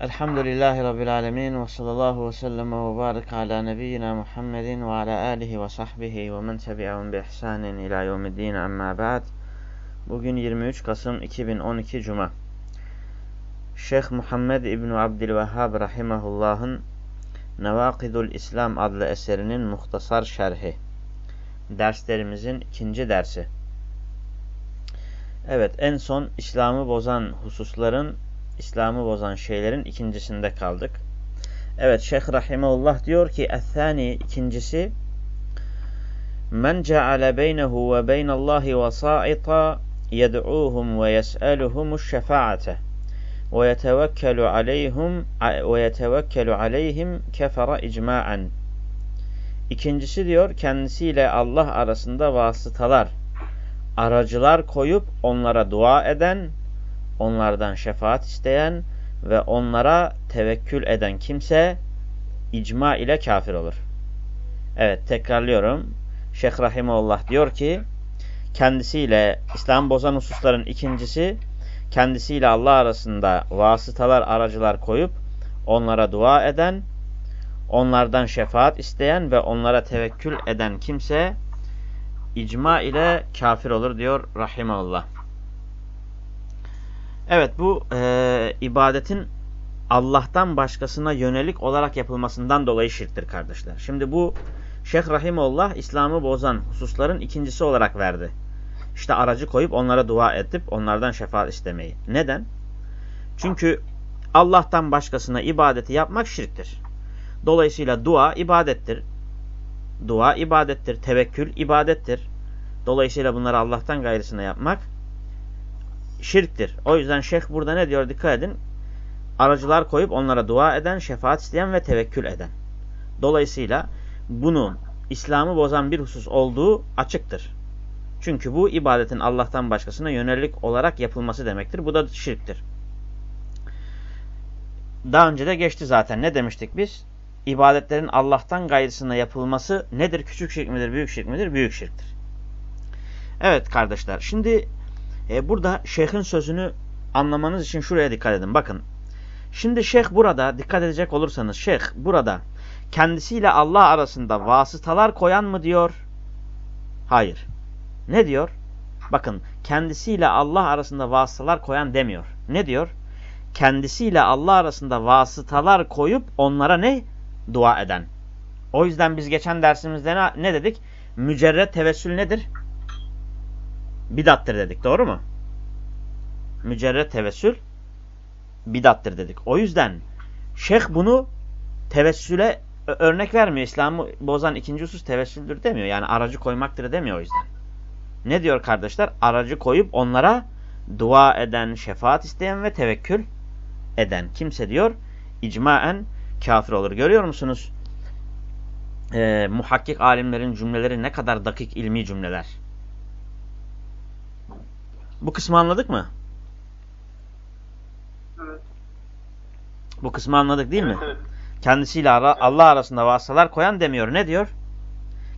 Elhamdülillahi Rabbil Alemin ve sallallahu ve sellem ve barik ala nebiyyina Muhammedin ve ala alihi ve sahbihi ve men tebi'ahum bi ihsanin ila yevmiddin amma ba'd. Bugün 23 Kasım 2012 Cuma. Şeyh Muhammed İbni Abdülvehhab Rahimahullah'ın Nevakidul İslam adlı eserinin muhtasar şerhi. Derslerimizin ikinci dersi. Evet en son İslam'ı bozan hususların, İslam'ı bozan şeylerin ikincisinde kaldık. Evet Şeyh Rahimullah diyor ki Ethani ikincisi Men ceale beynehu ve beynallahi vasa'ita yed'uhum ve yes'eluhumuş şefaate ve yetevekkelu aleyhim ve yetevekkelu aleyhim kefara icma'an. İkincisi diyor kendisiyle Allah arasında vasıtalar aracılar koyup onlara dua eden, onlardan şefaat isteyen ve onlara tevekkül eden kimse icma ile kafir olur. Evet tekrarlıyorum. Şeyh Rahimullah diyor ki kendisiyle İslam bozan hususların ikincisi kendisiyle Allah arasında vasıtalar aracılar koyup onlara dua eden, onlardan şefaat isteyen ve onlara tevekkül eden kimse icma ile kafir olur diyor rahimallah. Evet bu e, ibadetin Allah'tan başkasına yönelik olarak yapılmasından dolayı şirktir kardeşler. Şimdi bu Şeyh Rahimullah İslam'ı bozan hususların ikincisi olarak verdi. İşte aracı koyup onlara dua edip onlardan şefaat istemeyi. Neden? Çünkü Allah'tan başkasına ibadeti yapmak şirktir. Dolayısıyla dua ibadettir. Dua ibadettir. Tevekkül ibadettir. Dolayısıyla bunları Allah'tan gayrısına yapmak şirktir. O yüzden şeyh burada ne diyor dikkat edin. Aracılar koyup onlara dua eden, şefaat isteyen ve tevekkül eden. Dolayısıyla bunun İslam'ı bozan bir husus olduğu açıktır. Çünkü bu ibadetin Allah'tan başkasına yönelik olarak yapılması demektir. Bu da şirktir. Daha önce de geçti zaten. Ne demiştik biz? ibadetlerin Allah'tan gayrısına yapılması nedir? Küçük şirk midir, büyük şirk midir? Büyük şirktir. Evet kardeşler, şimdi e, burada şeyhin sözünü anlamanız için şuraya dikkat edin. Bakın, şimdi şeyh burada, dikkat edecek olursanız, şeyh burada kendisiyle Allah arasında vasıtalar koyan mı diyor? Hayır. Ne diyor? Bakın, kendisiyle Allah arasında vasıtalar koyan demiyor. Ne diyor? Kendisiyle Allah arasında vasıtalar koyup onlara ne? dua eden. O yüzden biz geçen dersimizde ne, ne dedik? Mücerret tevessül nedir? Bidattır dedik. Doğru mu? Mücerret tevessül bidattır dedik. O yüzden şeyh bunu tevessüle örnek vermiyor. İslam'ı bozan ikinci husus tevessüldür demiyor. Yani aracı koymaktır demiyor o yüzden. Ne diyor kardeşler? Aracı koyup onlara dua eden, şefaat isteyen ve tevekkül eden kimse diyor icmaen kafir olur. Görüyor musunuz? Ee, muhakkik alimlerin cümleleri ne kadar dakik ilmi cümleler. Bu kısmı anladık mı? Evet. Bu kısmı anladık değil evet, mi? Evet. Kendisiyle Allah arasında vasıtalar koyan demiyor. Ne diyor?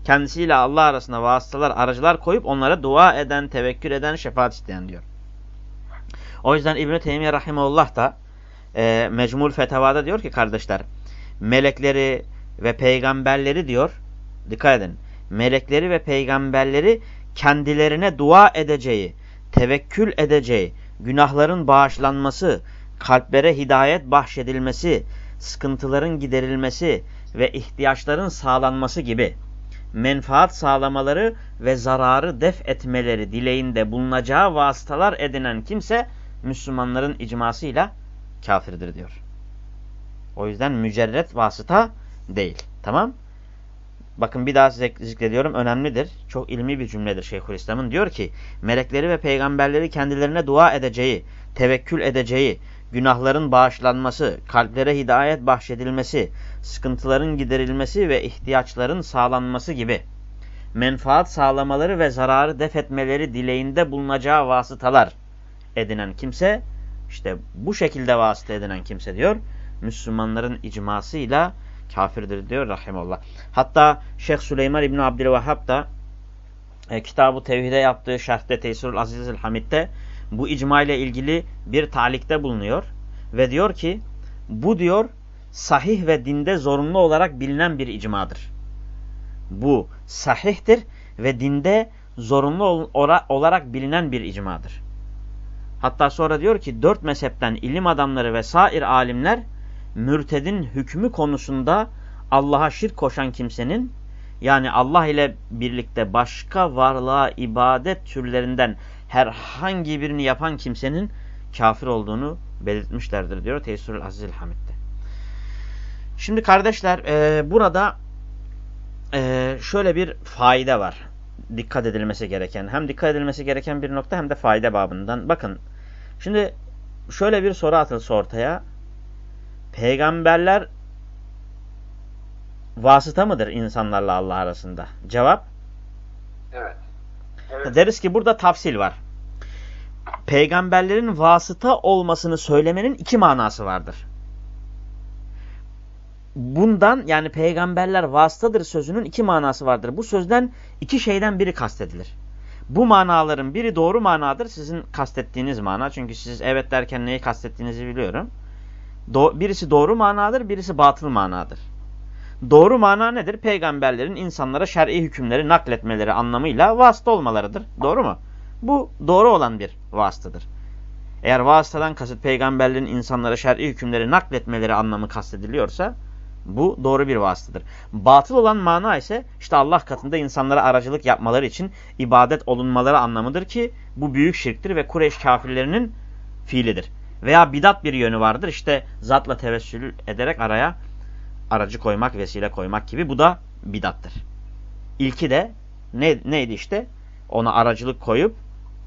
Kendisiyle Allah arasında vasıtalar, aracılar koyup onlara dua eden, tevekkül eden, şefaat isteyen diyor. O yüzden İbn-i Teymiye Rahimullah da e, Mecmul Fetavada diyor ki kardeşler melekleri ve peygamberleri diyor dikkat edin melekleri ve peygamberleri kendilerine dua edeceği tevekkül edeceği günahların bağışlanması kalplere hidayet bahşedilmesi sıkıntıların giderilmesi ve ihtiyaçların sağlanması gibi menfaat sağlamaları ve zararı def etmeleri dileğinde bulunacağı vasıtalar edinen kimse Müslümanların icmasıyla kafirdir diyor. O yüzden mücerret vasıta değil. Tamam. Bakın bir daha size zikrediyorum. Önemlidir. Çok ilmi bir cümledir Şeyhülislam'ın. Diyor ki melekleri ve peygamberleri kendilerine dua edeceği, tevekkül edeceği, günahların bağışlanması, kalplere hidayet bahşedilmesi, sıkıntıların giderilmesi ve ihtiyaçların sağlanması gibi menfaat sağlamaları ve zararı def etmeleri dileğinde bulunacağı vasıtalar edinen kimse işte bu şekilde vasıta edinen kimse diyor Müslümanların icmasıyla kafirdir diyor rahimallah. Hatta Şeyh Süleyman İbni Abdülvahhab da e, Kitab-ı Tevhid'e yaptığı şerhte Tesirül Azizül Hamid'de bu icma ile ilgili bir talikte bulunuyor. Ve diyor ki bu diyor sahih ve dinde zorunlu olarak bilinen bir icmadır. Bu sahihtir ve dinde zorunlu olarak bilinen bir icmadır. Hatta sonra diyor ki dört mezhepten ilim adamları ve sair alimler mürtedin hükmü konusunda Allah'a şirk koşan kimsenin yani Allah ile birlikte başka varlığa ibadet türlerinden herhangi birini yapan kimsenin kafir olduğunu belirtmişlerdir diyor Tesirül Azizül Hamid'de. Şimdi kardeşler e, burada e, şöyle bir fayda var. Dikkat edilmesi gereken. Hem dikkat edilmesi gereken bir nokta hem de fayda babından. Bakın şimdi şöyle bir soru atılsa ortaya. Peygamberler vasıta mıdır insanlarla Allah arasında? Cevap? Evet. evet. Deriz ki burada tafsil var. Peygamberlerin vasıta olmasını söylemenin iki manası vardır. Bundan yani peygamberler vasıtadır sözünün iki manası vardır. Bu sözden iki şeyden biri kastedilir. Bu manaların biri doğru manadır. Sizin kastettiğiniz mana. Çünkü siz evet derken neyi kastettiğinizi biliyorum. Do birisi doğru manadır, birisi batıl manadır. Doğru mana nedir? Peygamberlerin insanlara şer'i hükümleri nakletmeleri anlamıyla vasıta olmalarıdır. Doğru mu? Bu doğru olan bir vasıtadır. Eğer vasıtadan kasıt peygamberlerin insanlara şer'i hükümleri nakletmeleri anlamı kastediliyorsa bu doğru bir vasıtadır. Batıl olan mana ise işte Allah katında insanlara aracılık yapmaları için ibadet olunmaları anlamıdır ki bu büyük şirktir ve Kureyş kafirlerinin fiilidir. Veya bidat bir yönü vardır işte zatla tevessül ederek araya aracı koymak, vesile koymak gibi bu da bidattır. İlki de ne, neydi işte? Ona aracılık koyup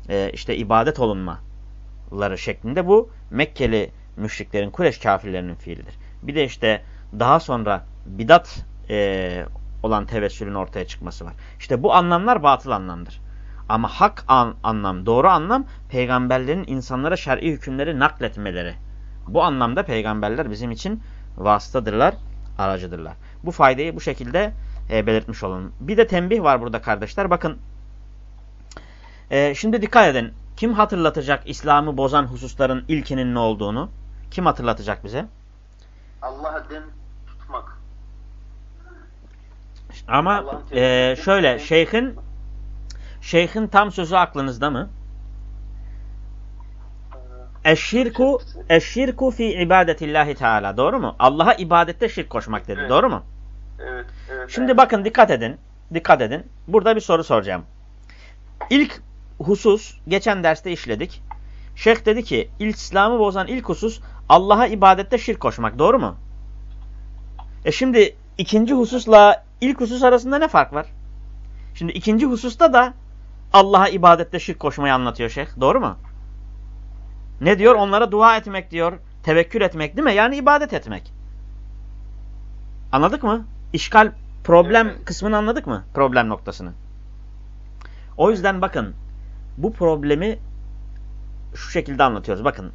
e, işte ibadet olunmaları şeklinde bu Mekkeli müşriklerin, Kureş kafirlerinin fiilidir. Bir de işte daha sonra bidat e, olan tevessülün ortaya çıkması var. İşte bu anlamlar batıl anlamdır. Ama hak an, anlam, doğru anlam peygamberlerin insanlara şer'i hükümleri nakletmeleri. Bu anlamda peygamberler bizim için vasıtadırlar aracıdırlar. Bu faydayı bu şekilde e, belirtmiş olalım. Bir de tembih var burada kardeşler. Bakın e, şimdi dikkat edin. Kim hatırlatacak İslam'ı bozan hususların ilkinin ne olduğunu? Kim hatırlatacak bize? Allah'a den tutmak. Ama e, şöyle şeyhin şeyhin tam sözü aklınızda mı? Eşşirku eşşirku fi ibadetillahi teala. Doğru mu? Allah'a ibadette şirk koşmak dedi. Evet. Doğru mu? Evet, evet. Şimdi evet. bakın dikkat edin. Dikkat edin. Burada bir soru soracağım. İlk husus geçen derste işledik. Şeyh dedi ki İslam'ı bozan ilk husus Allah'a ibadette şirk koşmak. Doğru mu? E şimdi ikinci hususla ilk husus arasında ne fark var? Şimdi ikinci hususta da Allah'a ibadette şirk koşmayı anlatıyor şeyh. Doğru mu? Ne diyor? Onlara dua etmek diyor. Tevekkül etmek değil mi? Yani ibadet etmek. Anladık mı? İşgal, problem evet. kısmını anladık mı? Problem noktasını. O yüzden bakın bu problemi şu şekilde anlatıyoruz. Bakın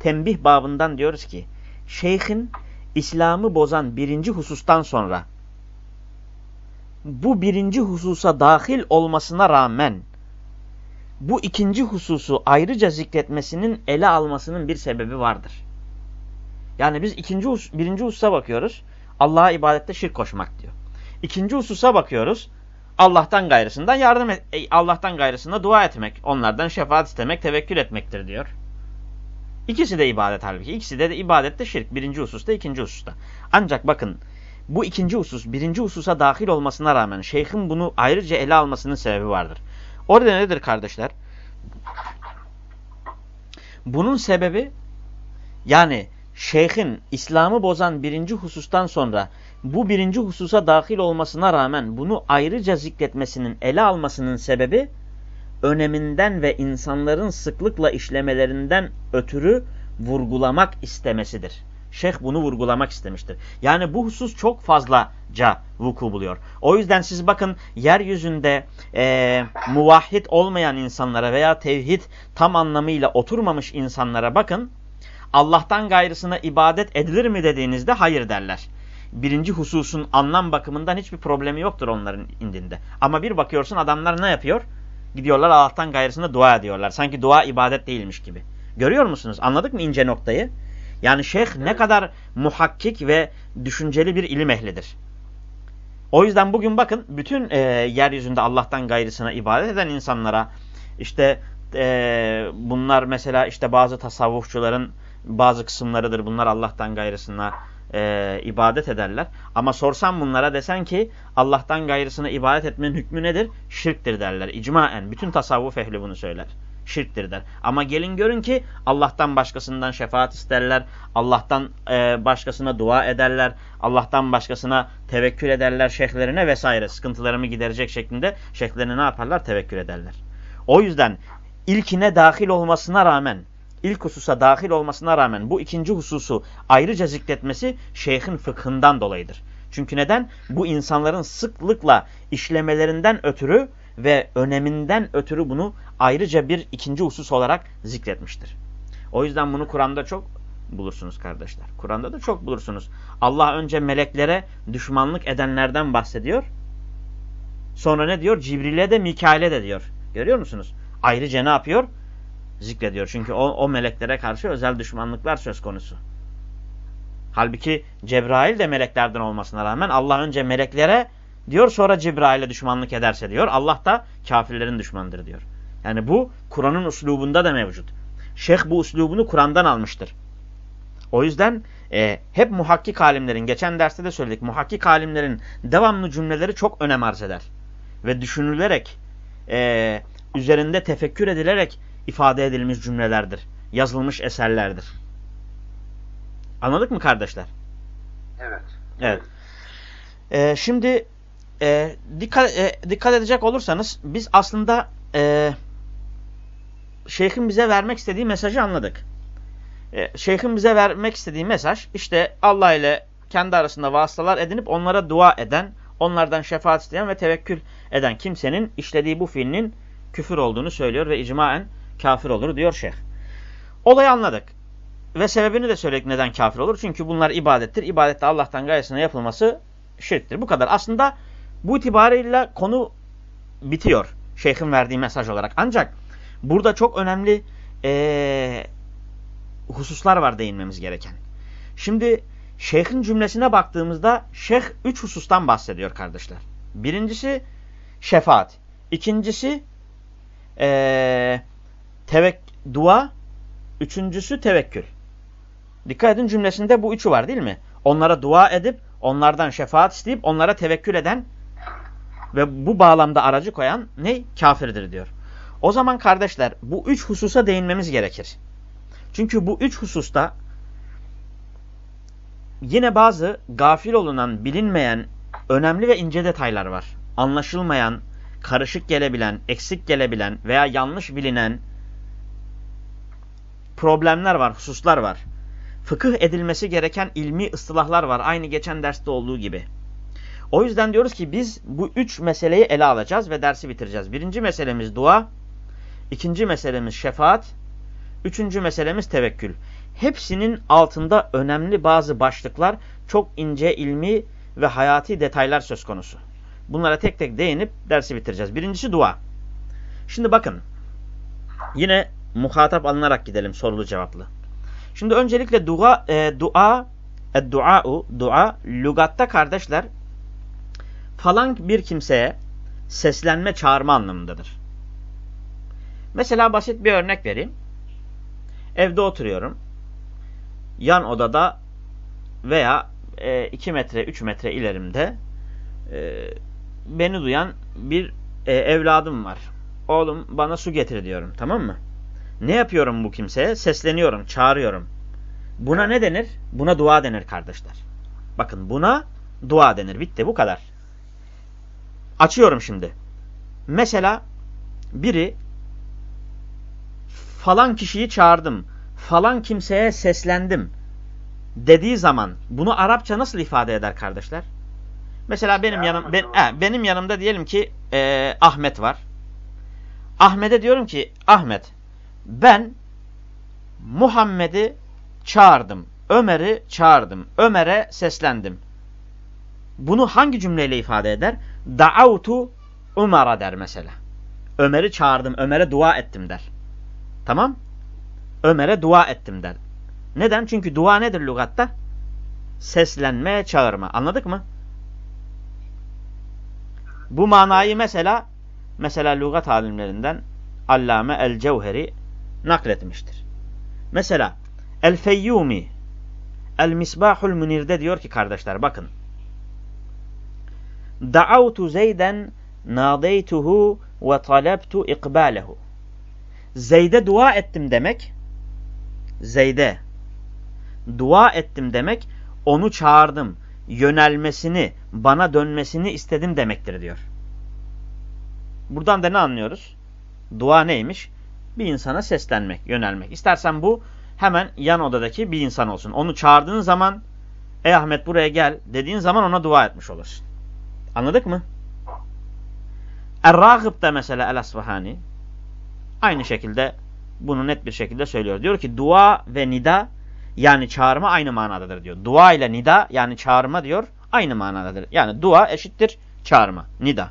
tembih babından diyoruz ki şeyhin İslam'ı bozan birinci husustan sonra bu birinci hususa dahil olmasına rağmen bu ikinci hususu ayrıca zikretmesinin ele almasının bir sebebi vardır. Yani biz ikinci hus birinci hususa bakıyoruz. Allah'a ibadette şirk koşmak diyor. İkinci hususa bakıyoruz. Allah'tan gayrısından yardım et, Allah'tan gayrısında dua etmek, onlardan şefaat istemek, tevekkül etmektir diyor. İkisi de ibadet halbuki. İkisi de, de ibadette şirk. Birinci hususta, ikinci hususta. Ancak bakın bu ikinci husus, birinci hususa dahil olmasına rağmen şeyhin bunu ayrıca ele almasının sebebi vardır. Orada nedir kardeşler? Bunun sebebi yani şeyhin İslam'ı bozan birinci husustan sonra bu birinci hususa dahil olmasına rağmen bunu ayrıca zikretmesinin, ele almasının sebebi öneminden ve insanların sıklıkla işlemelerinden ötürü vurgulamak istemesidir. Şeyh bunu vurgulamak istemiştir. Yani bu husus çok fazlaca vuku buluyor. O yüzden siz bakın yeryüzünde e, muvahhid olmayan insanlara veya tevhid tam anlamıyla oturmamış insanlara bakın. Allah'tan gayrısına ibadet edilir mi dediğinizde hayır derler. Birinci hususun anlam bakımından hiçbir problemi yoktur onların indinde. Ama bir bakıyorsun adamlar ne yapıyor? Gidiyorlar Allah'tan gayrısına dua ediyorlar. Sanki dua ibadet değilmiş gibi. Görüyor musunuz? Anladık mı ince noktayı? Yani şeyh Evet. ne kadar muhakkik ve düşünceli bir ilim ehlidir. O yüzden bugün bakın bütün e, yeryüzünde Allah'tan gayrısına ibadet eden insanlara işte e, bunlar mesela işte bazı tasavvufçuların bazı kısımlarıdır. Bunlar Allah'tan gayrısına e, ibadet ederler. Ama sorsan bunlara desen ki Allah'tan gayrısına ibadet etmenin hükmü nedir? Şirktir derler. İcmaen. Bütün tasavvuf ehli bunu söyler. Şirktir der. Ama gelin görün ki Allah'tan başkasından şefaat isterler. Allah'tan e, başkasına dua ederler. Allah'tan başkasına tevekkül ederler şeyhlerine vesaire. Sıkıntılarımı giderecek şeklinde şeyhlerine ne yaparlar? Tevekkül ederler. O yüzden ilkine dahil olmasına rağmen ilk hususa dahil olmasına rağmen bu ikinci hususu ayrıca zikretmesi şeyhin fıkhından dolayıdır. Çünkü neden? Bu insanların sıklıkla işlemelerinden ötürü ve öneminden ötürü bunu ayrıca bir ikinci husus olarak zikretmiştir. O yüzden bunu Kur'an'da çok bulursunuz kardeşler. Kur'an'da da çok bulursunuz. Allah önce meleklere düşmanlık edenlerden bahsediyor. Sonra ne diyor? Cibril'e de Mikail'e de diyor. Görüyor musunuz? Ayrıca ne yapıyor? Zikrediyor. Çünkü o, o meleklere karşı özel düşmanlıklar söz konusu. Halbuki Cebrail de meleklerden olmasına rağmen Allah önce meleklere diyor sonra Cebrail'e düşmanlık ederse diyor. Allah da kafirlerin düşmanıdır diyor. Yani bu Kur'an'ın uslubunda da mevcut. Şeyh bu uslubunu Kur'an'dan almıştır. O yüzden e, hep muhakkik alimlerin, geçen derste de söyledik, muhakkik alimlerin devamlı cümleleri çok önem arz eder. Ve düşünülerek, e, üzerinde tefekkür edilerek ifade edilmiş cümlelerdir. Yazılmış eserlerdir. Anladık mı kardeşler? Evet. Evet. E, şimdi e, dikkat, e, dikkat edecek olursanız biz aslında e, şeyhin bize vermek istediği mesajı anladık. E, şeyhin bize vermek istediği mesaj işte Allah ile kendi arasında vasıtalar edinip onlara dua eden, onlardan şefaat isteyen ve tevekkül eden kimsenin işlediği bu fiilinin küfür olduğunu söylüyor ve icmaen kafir olur diyor şeyh. Olayı anladık. Ve sebebini de söyledik neden kafir olur. Çünkü bunlar ibadettir. İbadette Allah'tan gayesine yapılması şirktir. Bu kadar. Aslında bu itibarıyla konu bitiyor. Şeyhin verdiği mesaj olarak. Ancak burada çok önemli ee, hususlar var değinmemiz gereken. Şimdi şeyhin cümlesine baktığımızda şeyh üç husustan bahsediyor kardeşler. Birincisi şefaat. İkincisi ee, tevek dua. Üçüncüsü tevekkül. Dikkat edin cümlesinde bu üçü var değil mi? Onlara dua edip, onlardan şefaat isteyip, onlara tevekkül eden ve bu bağlamda aracı koyan ne? Kafirdir diyor. O zaman kardeşler bu üç hususa değinmemiz gerekir. Çünkü bu üç hususta yine bazı gafil olunan, bilinmeyen önemli ve ince detaylar var. Anlaşılmayan, karışık gelebilen, eksik gelebilen veya yanlış bilinen problemler var, hususlar var. Fıkıh edilmesi gereken ilmi ıstılahlar var. Aynı geçen derste olduğu gibi. O yüzden diyoruz ki biz bu üç meseleyi ele alacağız ve dersi bitireceğiz. Birinci meselemiz dua, ikinci meselemiz şefaat, üçüncü meselemiz tevekkül. Hepsinin altında önemli bazı başlıklar, çok ince ilmi ve hayati detaylar söz konusu. Bunlara tek tek değinip dersi bitireceğiz. Birincisi dua. Şimdi bakın, yine muhatap alınarak gidelim sorulu cevaplı. Şimdi öncelikle dua, e, dua, e, dua'u, dua, lügatta kardeşler, falan bir kimseye seslenme, çağırma anlamındadır. Mesela basit bir örnek vereyim. Evde oturuyorum. Yan odada veya 2 e, metre, 3 metre ilerimde e, beni duyan bir e, evladım var. Oğlum bana su getir diyorum. Tamam mı? Ne yapıyorum bu kimseye? Sesleniyorum, çağırıyorum. Buna ne denir? Buna dua denir kardeşler. Bakın buna dua denir. Bitti bu kadar. Açıyorum şimdi. Mesela biri falan kişiyi çağırdım, falan kimseye seslendim dediği zaman bunu Arapça nasıl ifade eder kardeşler? Mesela benim yanım ben, he, benim yanımda diyelim ki e, Ahmet var. Ahmet'e diyorum ki Ahmet ben Muhammed'i çağırdım. Ömer'i çağırdım. Ömer'e seslendim. Bunu hangi cümleyle ifade eder? Da'avtu Umar'a der mesela. Ömer'i çağırdım, Ömer'e dua ettim der. Tamam? Ömer'e dua ettim der. Neden? Çünkü dua nedir lügatta? Seslenme, çağırma. Anladık mı? Bu manayı mesela mesela lügat alimlerinden Allame el-Cevheri nakletmiştir. Mesela El-Feyyumi El-Misbahul Münir'de diyor ki kardeşler bakın. Da'avtu Zeyden nadeytuhu ve talebtu ikbalehu. Zeyd'e dua ettim demek. Zeyd'e dua ettim demek. Onu çağırdım. Yönelmesini, bana dönmesini istedim demektir diyor. Buradan da ne anlıyoruz? Dua neymiş? Bir insana seslenmek, yönelmek. İstersen bu hemen yan odadaki bir insan olsun. Onu çağırdığın zaman ey Ahmet buraya gel dediğin zaman ona dua etmiş olursun. Anladık mı? Er-Ragıb da mesela El-Asfahani aynı şekilde bunu net bir şekilde söylüyor. Diyor ki dua ve nida yani çağırma aynı manadadır diyor. Dua ile nida yani çağırma diyor aynı manadadır. Yani dua eşittir çağırma, nida.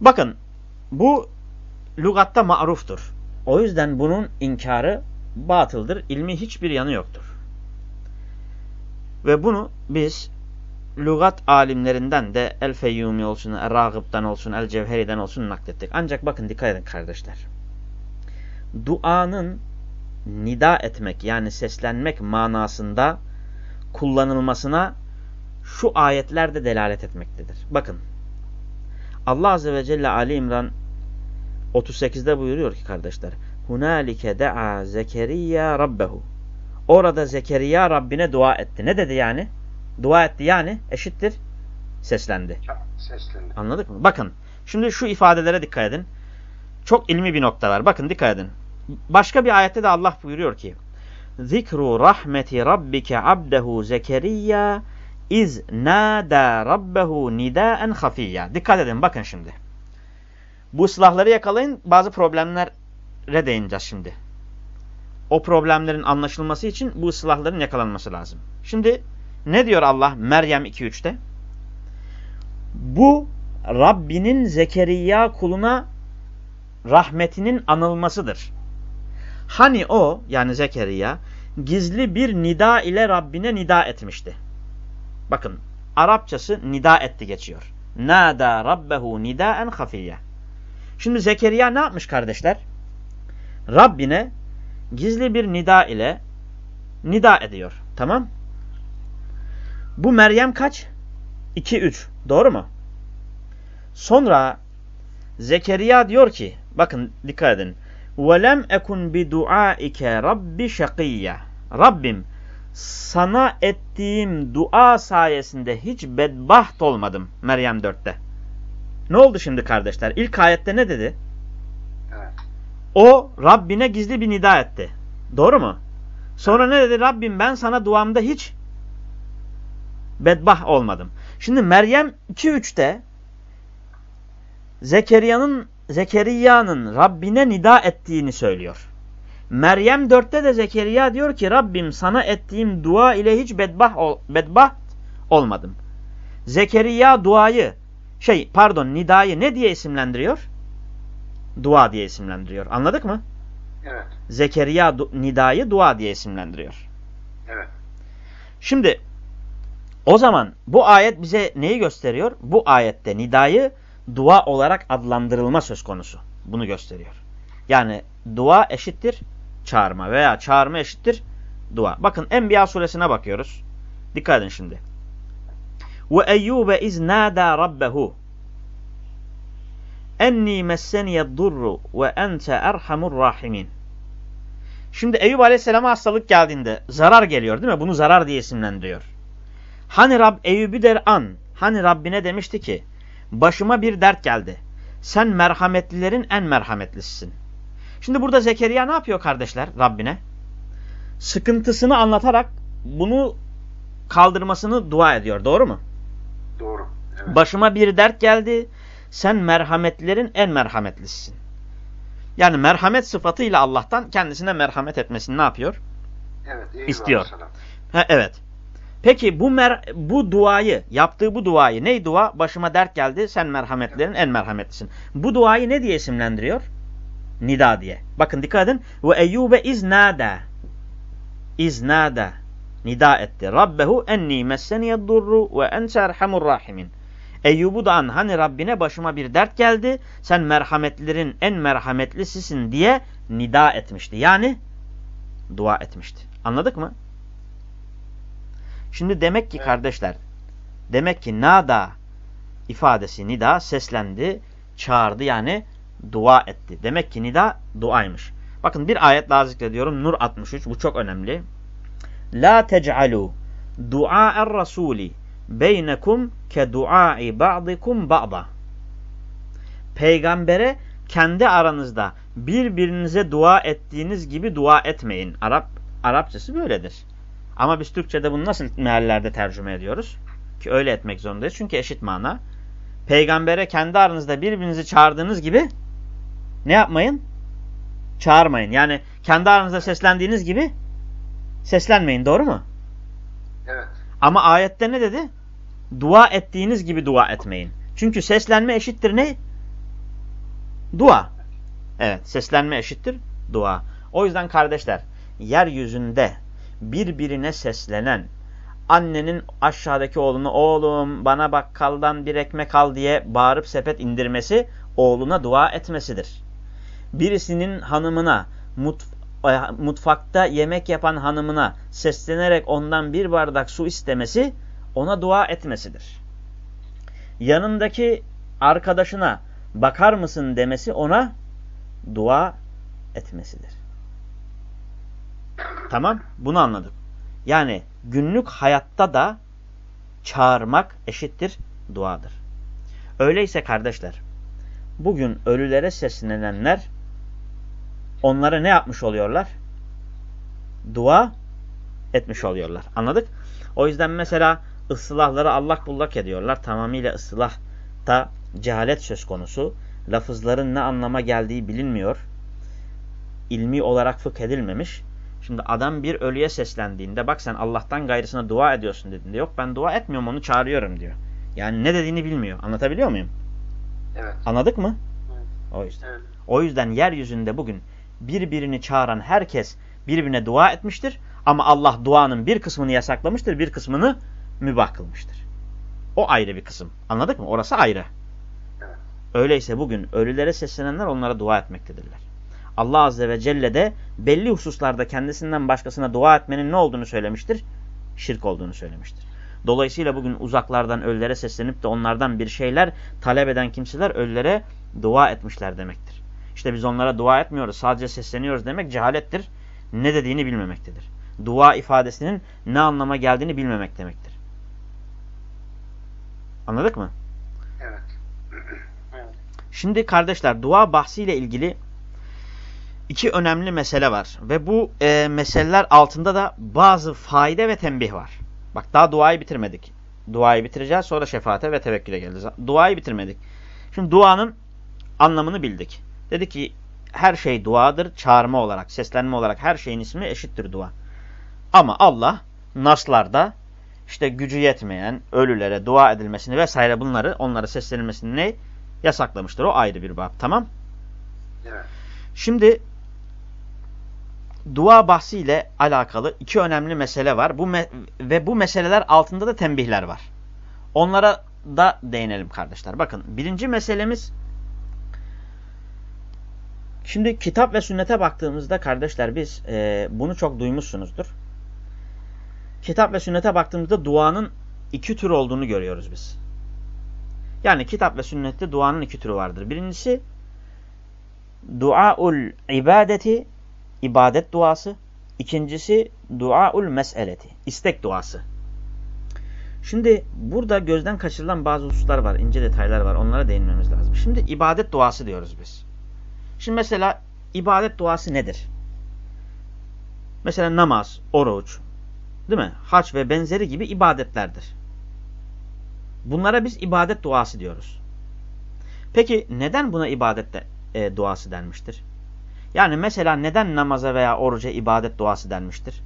Bakın bu lügatta maruftur. O yüzden bunun inkarı batıldır. İlmi hiçbir yanı yoktur. Ve bunu biz lügat alimlerinden de El-Feyyumi olsun, El-Ragıb'dan olsun, El-Cevheri'den olsun naklettik. Ancak bakın dikkat edin kardeşler. Duanın nida etmek yani seslenmek manasında kullanılmasına şu ayetler de delalet etmektedir. Bakın Allah Azze ve Celle Ali İmran 38'de buyuruyor ki kardeşler Hunalike da'a Zekeriya Rabbehu Orada Zekeriya Rabbine dua etti. Ne dedi yani? Dua etti yani eşittir seslendi. Seslendi. Anladık mı? Bakın şimdi şu ifadelere dikkat edin. Çok ilmi bir nokta var. Bakın dikkat edin. Başka bir ayette de Allah buyuruyor ki Zikru rahmeti rabbike abdehu Zekeriya iz nada rabbehu nidaen hafiyya. Dikkat edin bakın şimdi. Bu ıslahları yakalayın. Bazı problemlere değineceğiz şimdi. O problemlerin anlaşılması için bu ıslahların yakalanması lazım. Şimdi ne diyor Allah Meryem 2.3'te? Bu Rabbinin Zekeriya kuluna rahmetinin anılmasıdır. Hani o yani Zekeriya gizli bir nida ile Rabbine nida etmişti. Bakın Arapçası nida etti geçiyor. Nada rabbehu nidaen hafiyye. Şimdi Zekeriya ne yapmış kardeşler? Rabbine gizli bir nida ile nida ediyor. Tamam? Bu Meryem kaç? 2-3. Doğru mu? Sonra Zekeriya diyor ki, bakın dikkat edin. وَلَمْ اَكُنْ بِدُعَائِكَ رَبِّ شَقِيَّ Rabbim sana ettiğim dua sayesinde hiç bedbaht olmadım. Meryem 4'te. Ne oldu şimdi kardeşler? İlk ayette ne dedi? Evet. O Rabbine gizli bir nida etti. Doğru mu? Sonra ne dedi? Rabbim ben sana duamda hiç bedbah olmadım. Şimdi Meryem 2-3'te Zekeriya'nın Zekeriya'nın Rabbine nida ettiğini söylüyor. Meryem 4'te de Zekeriya diyor ki Rabbim sana ettiğim dua ile hiç bedbah, ol, bedbaht olmadım. Zekeriya duayı şey pardon nidayı ne diye isimlendiriyor? Dua diye isimlendiriyor. Anladık mı? Evet. Zekeriya du nidayı dua diye isimlendiriyor. Evet. Şimdi o zaman bu ayet bize neyi gösteriyor? Bu ayette nidayı dua olarak adlandırılma söz konusu. Bunu gösteriyor. Yani dua eşittir çağırma veya çağırma eşittir dua. Bakın Enbiya suresine bakıyoruz. Dikkat edin şimdi. Ve Eyyube iz nada rabbehu enni messeniye durru ve ente erhamur rahimin. Şimdi Eyüp Aleyhisselam'a hastalık geldiğinde zarar geliyor değil mi? Bunu zarar diye isimlendiriyor. Hani Rab Eyüp'ü der an, hani Rabbine demişti ki başıma bir dert geldi. Sen merhametlilerin en merhametlisisin. Şimdi burada Zekeriya ne yapıyor kardeşler Rabbine? Sıkıntısını anlatarak bunu kaldırmasını dua ediyor. Doğru mu? Doğru. Evet. Başıma bir dert geldi. Sen merhametlilerin en merhametlisisin. Yani merhamet sıfatıyla Allah'tan kendisine merhamet etmesini ne yapıyor? Evet. İstiyor. Ha, evet. Peki bu mer bu duayı, yaptığı bu duayı ne dua? Başıma dert geldi, sen merhametlerin en merhametlisin. Bu duayı ne diye isimlendiriyor? Nida diye. Bakın dikkat edin. Ve Eyyube iz nada. iznada nida etti. Rabbehu enni messeniyed durru ve ente erhamur rahimin. Eyyub'u da an hani Rabbine başıma bir dert geldi. Sen merhametlilerin en merhametlisisin diye nida etmişti. Yani dua etmişti. Anladık mı? Şimdi demek ki kardeşler, demek ki nada ifadesi nida seslendi, çağırdı yani dua etti. Demek ki nida duaymış. Bakın bir ayet daha zikrediyorum. Nur 63. Bu çok önemli. La tec'alu dua'er rasuli beynekum ke duai ba'dikum ba'da. Peygambere kendi aranızda birbirinize dua ettiğiniz gibi dua etmeyin. Arap Arapçası böyledir. Ama biz Türkçe'de bunu nasıl meallerde tercüme ediyoruz? Ki öyle etmek zorundayız. Çünkü eşit mana. Peygambere kendi aranızda birbirinizi çağırdığınız gibi ne yapmayın? Çağırmayın. Yani kendi aranızda seslendiğiniz gibi seslenmeyin. Doğru mu? Evet. Ama ayette ne dedi? Dua ettiğiniz gibi dua etmeyin. Çünkü seslenme eşittir ne? Dua. Evet, seslenme eşittir dua. O yüzden kardeşler, yeryüzünde birbirine seslenen, annenin aşağıdaki oğlunu oğlum bana bakkaldan bir ekmek al diye bağırıp sepet indirmesi oğluna dua etmesidir. Birisinin hanımına mutf e, mutfakta yemek yapan hanımına seslenerek ondan bir bardak su istemesi ona dua etmesidir. Yanındaki arkadaşına bakar mısın demesi ona dua etmesidir. Tamam bunu anladık. Yani günlük hayatta da çağırmak eşittir duadır. Öyleyse kardeşler bugün ölülere seslenenler onlara ne yapmış oluyorlar? Dua etmiş oluyorlar. Anladık? O yüzden mesela ıslahları allak bullak ediyorlar. Tamamıyla ıslahta cehalet söz konusu. Lafızların ne anlama geldiği bilinmiyor. İlmi olarak fıkh edilmemiş. Şimdi adam bir ölüye seslendiğinde bak sen Allah'tan gayrısına dua ediyorsun dediğinde yok ben dua etmiyorum onu çağırıyorum diyor. Yani ne dediğini bilmiyor. Anlatabiliyor muyum? Evet. Anladık mı? Evet. O yüzden. Evet. O yüzden yeryüzünde bugün birbirini çağıran herkes birbirine dua etmiştir. Ama Allah duanın bir kısmını yasaklamıştır, bir kısmını mübah kılmıştır. O ayrı bir kısım. Anladık mı? Orası ayrı. Evet. Öyleyse bugün ölülere seslenenler onlara dua etmektedirler. Allah Azze ve Celle de belli hususlarda kendisinden başkasına dua etmenin ne olduğunu söylemiştir? Şirk olduğunu söylemiştir. Dolayısıyla bugün uzaklardan ölülere seslenip de onlardan bir şeyler talep eden kimseler ölülere dua etmişler demektir. İşte biz onlara dua etmiyoruz, sadece sesleniyoruz demek cehalettir. Ne dediğini bilmemektedir. Dua ifadesinin ne anlama geldiğini bilmemek demektir. Anladık mı? Evet. evet. Şimdi kardeşler dua bahsiyle ilgili iki önemli mesele var. Ve bu e, meseleler altında da bazı faide ve tembih var. Bak daha duayı bitirmedik. Duayı bitireceğiz sonra şefaate ve tevekküle geleceğiz. Duayı bitirmedik. Şimdi duanın anlamını bildik. Dedi ki her şey duadır. Çağırma olarak, seslenme olarak her şeyin ismi eşittir dua. Ama Allah naslarda işte gücü yetmeyen ölülere dua edilmesini vesaire bunları onlara seslenilmesini ne? Yasaklamıştır. O ayrı bir bab. Tamam? Evet. Şimdi dua bahsiyle alakalı iki önemli mesele var. Bu me ve bu meseleler altında da tembihler var. Onlara da değinelim kardeşler. Bakın birinci meselemiz şimdi kitap ve sünnete baktığımızda kardeşler biz e, bunu çok duymuşsunuzdur. Kitap ve sünnete baktığımızda duanın iki tür olduğunu görüyoruz biz. Yani kitap ve sünnette duanın iki türü vardır. Birincisi duaul ibadeti ibadet duası. İkincisi duaul meseleti. istek duası. Şimdi burada gözden kaçırılan bazı hususlar var. ince detaylar var. Onlara değinmemiz lazım. Şimdi ibadet duası diyoruz biz. Şimdi mesela ibadet duası nedir? Mesela namaz, oruç, değil mi? Haç ve benzeri gibi ibadetlerdir. Bunlara biz ibadet duası diyoruz. Peki neden buna ibadet de, e, duası denmiştir? Yani mesela neden namaza veya oruca ibadet duası denmiştir?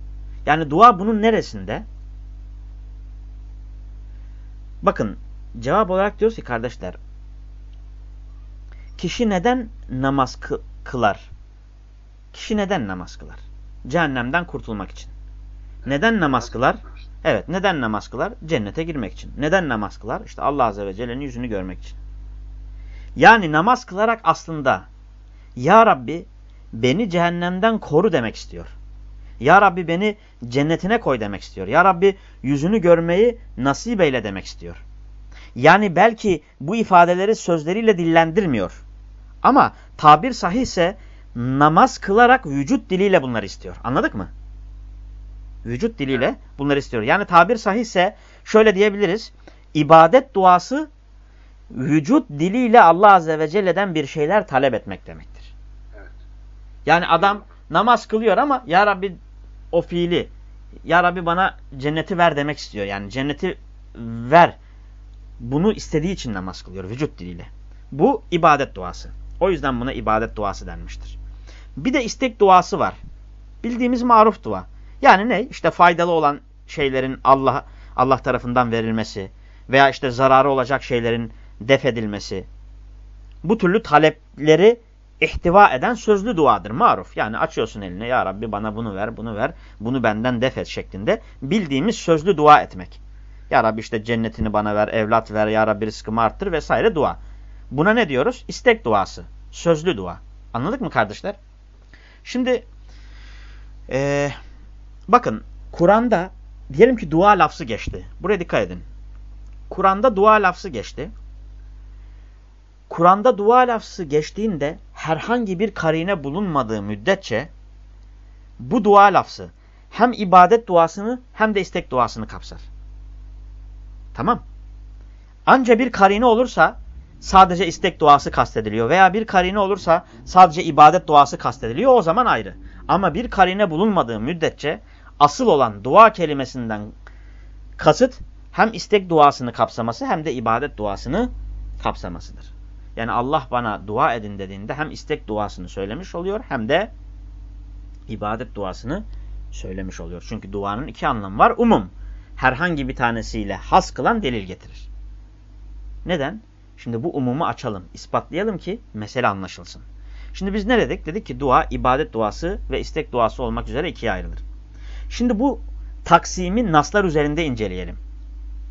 Yani dua bunun neresinde? Bakın cevap olarak diyoruz ki kardeşler kişi neden namaz kılar? Kişi neden namaz kılar? Cehennemden kurtulmak için. Neden namaz kılar? Evet neden namaz kılar? Cennete girmek için. Neden namaz kılar? İşte Allah Azze ve Celle'nin yüzünü görmek için. Yani namaz kılarak aslında Ya Rabbi beni cehennemden koru demek istiyor. Ya Rabbi beni cennetine koy demek istiyor. Ya Rabbi yüzünü görmeyi nasip eyle demek istiyor. Yani belki bu ifadeleri sözleriyle dillendirmiyor. Ama tabir sahihse namaz kılarak vücut diliyle bunları istiyor. Anladık mı? Vücut diliyle bunları istiyor. Yani tabir sahihse şöyle diyebiliriz. İbadet duası vücut diliyle Allah Azze ve Celle'den bir şeyler talep etmek demektir. Yani adam namaz kılıyor ama Ya Rabbi o fiili Ya Rabbi bana cenneti ver demek istiyor. Yani cenneti ver. Bunu istediği için namaz kılıyor vücut diliyle. Bu ibadet duası. O yüzden buna ibadet duası denmiştir. Bir de istek duası var. Bildiğimiz maruf dua. Yani ne? İşte faydalı olan şeylerin Allah Allah tarafından verilmesi veya işte zararı olacak şeylerin def edilmesi. Bu türlü talepleri ihtiva eden sözlü duadır. Maruf. Yani açıyorsun eline ya Rabbi bana bunu ver, bunu ver, bunu benden def et şeklinde bildiğimiz sözlü dua etmek. Ya Rabbi işte cennetini bana ver, evlat ver, ya Rabbi rızkımı arttır vesaire dua. Buna ne diyoruz? İstek duası. Sözlü dua. Anladık mı kardeşler? Şimdi ee, bakın Kur'an'da diyelim ki dua lafzı geçti. Buraya dikkat edin. Kur'an'da dua lafzı geçti. Kur'an'da dua lafzı geçtiğinde herhangi bir karine bulunmadığı müddetçe bu dua lafzı hem ibadet duasını hem de istek duasını kapsar. Tamam. Anca bir karine olursa sadece istek duası kastediliyor veya bir karine olursa sadece ibadet duası kastediliyor o zaman ayrı. Ama bir karine bulunmadığı müddetçe asıl olan dua kelimesinden kasıt hem istek duasını kapsaması hem de ibadet duasını kapsamasıdır. Yani Allah bana dua edin dediğinde hem istek duasını söylemiş oluyor hem de ibadet duasını söylemiş oluyor. Çünkü duanın iki anlamı var. Umum herhangi bir tanesiyle has kılan delil getirir. Neden? Şimdi bu umumu açalım, ispatlayalım ki mesele anlaşılsın. Şimdi biz ne dedik? Dedik ki dua, ibadet duası ve istek duası olmak üzere ikiye ayrılır. Şimdi bu taksimi naslar üzerinde inceleyelim.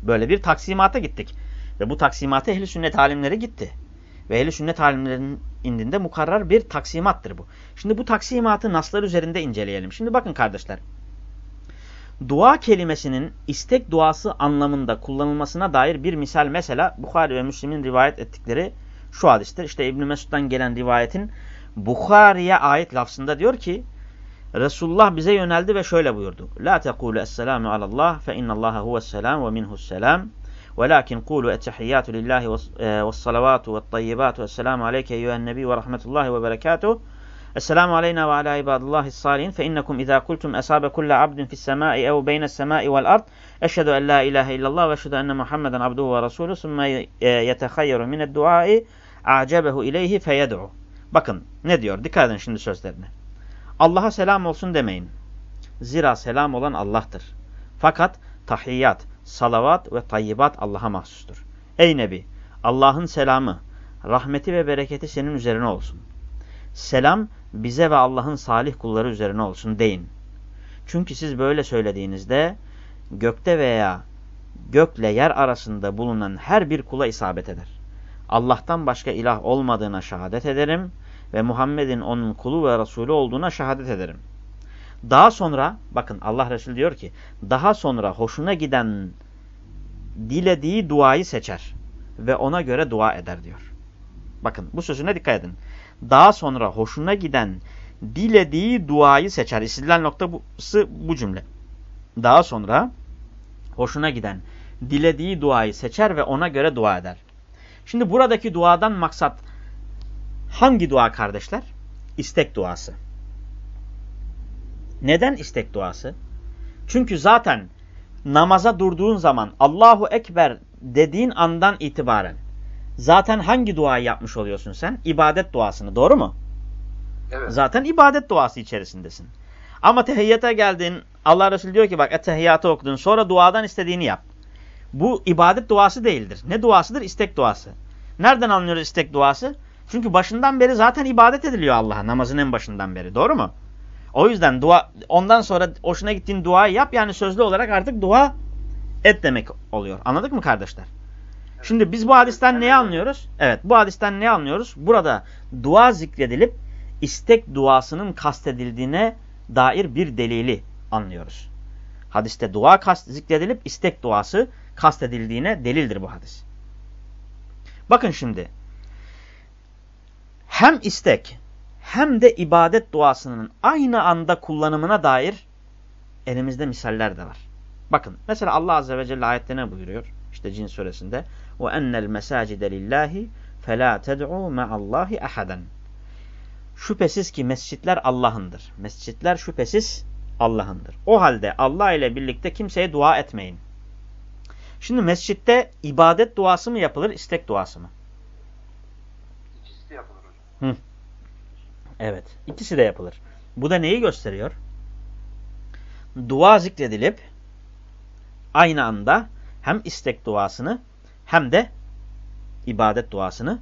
Böyle bir taksimata gittik. Ve bu taksimata ehli sünnet alimleri gitti. Ve ehli sünnet alimlerinin indinde mukarrar bir taksimattır bu. Şimdi bu taksimatı naslar üzerinde inceleyelim. Şimdi bakın kardeşler. Dua kelimesinin istek duası anlamında kullanılmasına dair bir misal mesela Bukhari ve Müslim'in rivayet ettikleri şu hadistir. İşte İbn Mesud'dan gelen rivayetin Bukhari'ye ait lafzında diyor ki Resulullah bize yöneldi ve şöyle buyurdu. La tekulu esselamu alallah fe innallaha huve's-selam ve minhu's-selam. Velakin kulu ettehiyyatu lillahi ve's-salavatu ve't-tayyibatu ve's-selamu aleyke eyyühen nebi ve rahmetullahi ve berekatuh. Esselamu aleyna ve ala ibadillahi salihin fe innekum izâ kultum esabe kulle abdin fis-semâi ev beynes semâi vel ard eşhedü en la ilahe illallah ve eşhedü enne Muhammeden abduhu ve rasulü sümme yetehayyeru feyed'u. Bakın ne diyor? Dikkat edin şimdi sözlerine. Allah'a selam olsun demeyin. Zira selam olan Allah'tır. Fakat tahiyyat, salavat ve tayyibat Allah'a mahsustur. Ey Nebi! Allah'ın selamı, rahmeti ve bereketi senin üzerine olsun. Selam bize ve Allah'ın salih kulları üzerine olsun deyin. Çünkü siz böyle söylediğinizde gökte veya gökle yer arasında bulunan her bir kula isabet eder. Allah'tan başka ilah olmadığına şehadet ederim ve Muhammed'in onun kulu ve Resulü olduğuna şehadet ederim. Daha sonra bakın Allah Resulü diyor ki daha sonra hoşuna giden dilediği duayı seçer ve ona göre dua eder diyor. Bakın bu sözüne dikkat edin. Daha sonra hoşuna giden dilediği duayı seçer. İstedilen noktası bu cümle. Daha sonra hoşuna giden dilediği duayı seçer ve ona göre dua eder. Şimdi buradaki duadan maksat hangi dua kardeşler? İstek duası. Neden istek duası? Çünkü zaten namaza durduğun zaman Allahu Ekber dediğin andan itibaren zaten hangi duayı yapmış oluyorsun sen? İbadet duasını doğru mu? Evet. Zaten ibadet duası içerisindesin. Ama tehiyyata geldin Allah Resulü diyor ki bak ettehiyyatı okudun sonra duadan istediğini yap. Bu ibadet duası değildir. Ne duasıdır? İstek duası. Nereden anlıyoruz istek duası? Çünkü başından beri zaten ibadet ediliyor Allah'a namazın en başından beri. Doğru mu? O yüzden dua ondan sonra hoşuna gittiğin duayı yap yani sözlü olarak artık dua et demek oluyor. Anladık mı kardeşler? Şimdi biz bu hadisten neyi anlıyoruz? Evet bu hadisten ne anlıyoruz? Burada dua zikredilip istek duasının kastedildiğine dair bir delili anlıyoruz. Hadiste dua kast zikredilip istek duası kastedildiğine delildir bu hadis. Bakın şimdi. Hem istek hem de ibadet duasının aynı anda kullanımına dair elimizde misaller de var. Bakın mesela Allah Azze ve Celle ayette ne buyuruyor? İşte Cin suresinde وَاَنَّ الْمَسَاجِدَ لِلّٰهِ فَلَا تَدْعُوا مَعَ اللّٰهِ اَحَدًا Şüphesiz ki mescitler Allah'ındır. Mescitler şüphesiz Allah'ındır. O halde Allah ile birlikte kimseye dua etmeyin. Şimdi mescitte ibadet duası mı yapılır, istek duası mı? İkisi de yapılır hocam. Hı. Evet, ikisi de yapılır. Bu da neyi gösteriyor? Dua zikredilip aynı anda hem istek duasını hem de ibadet duasını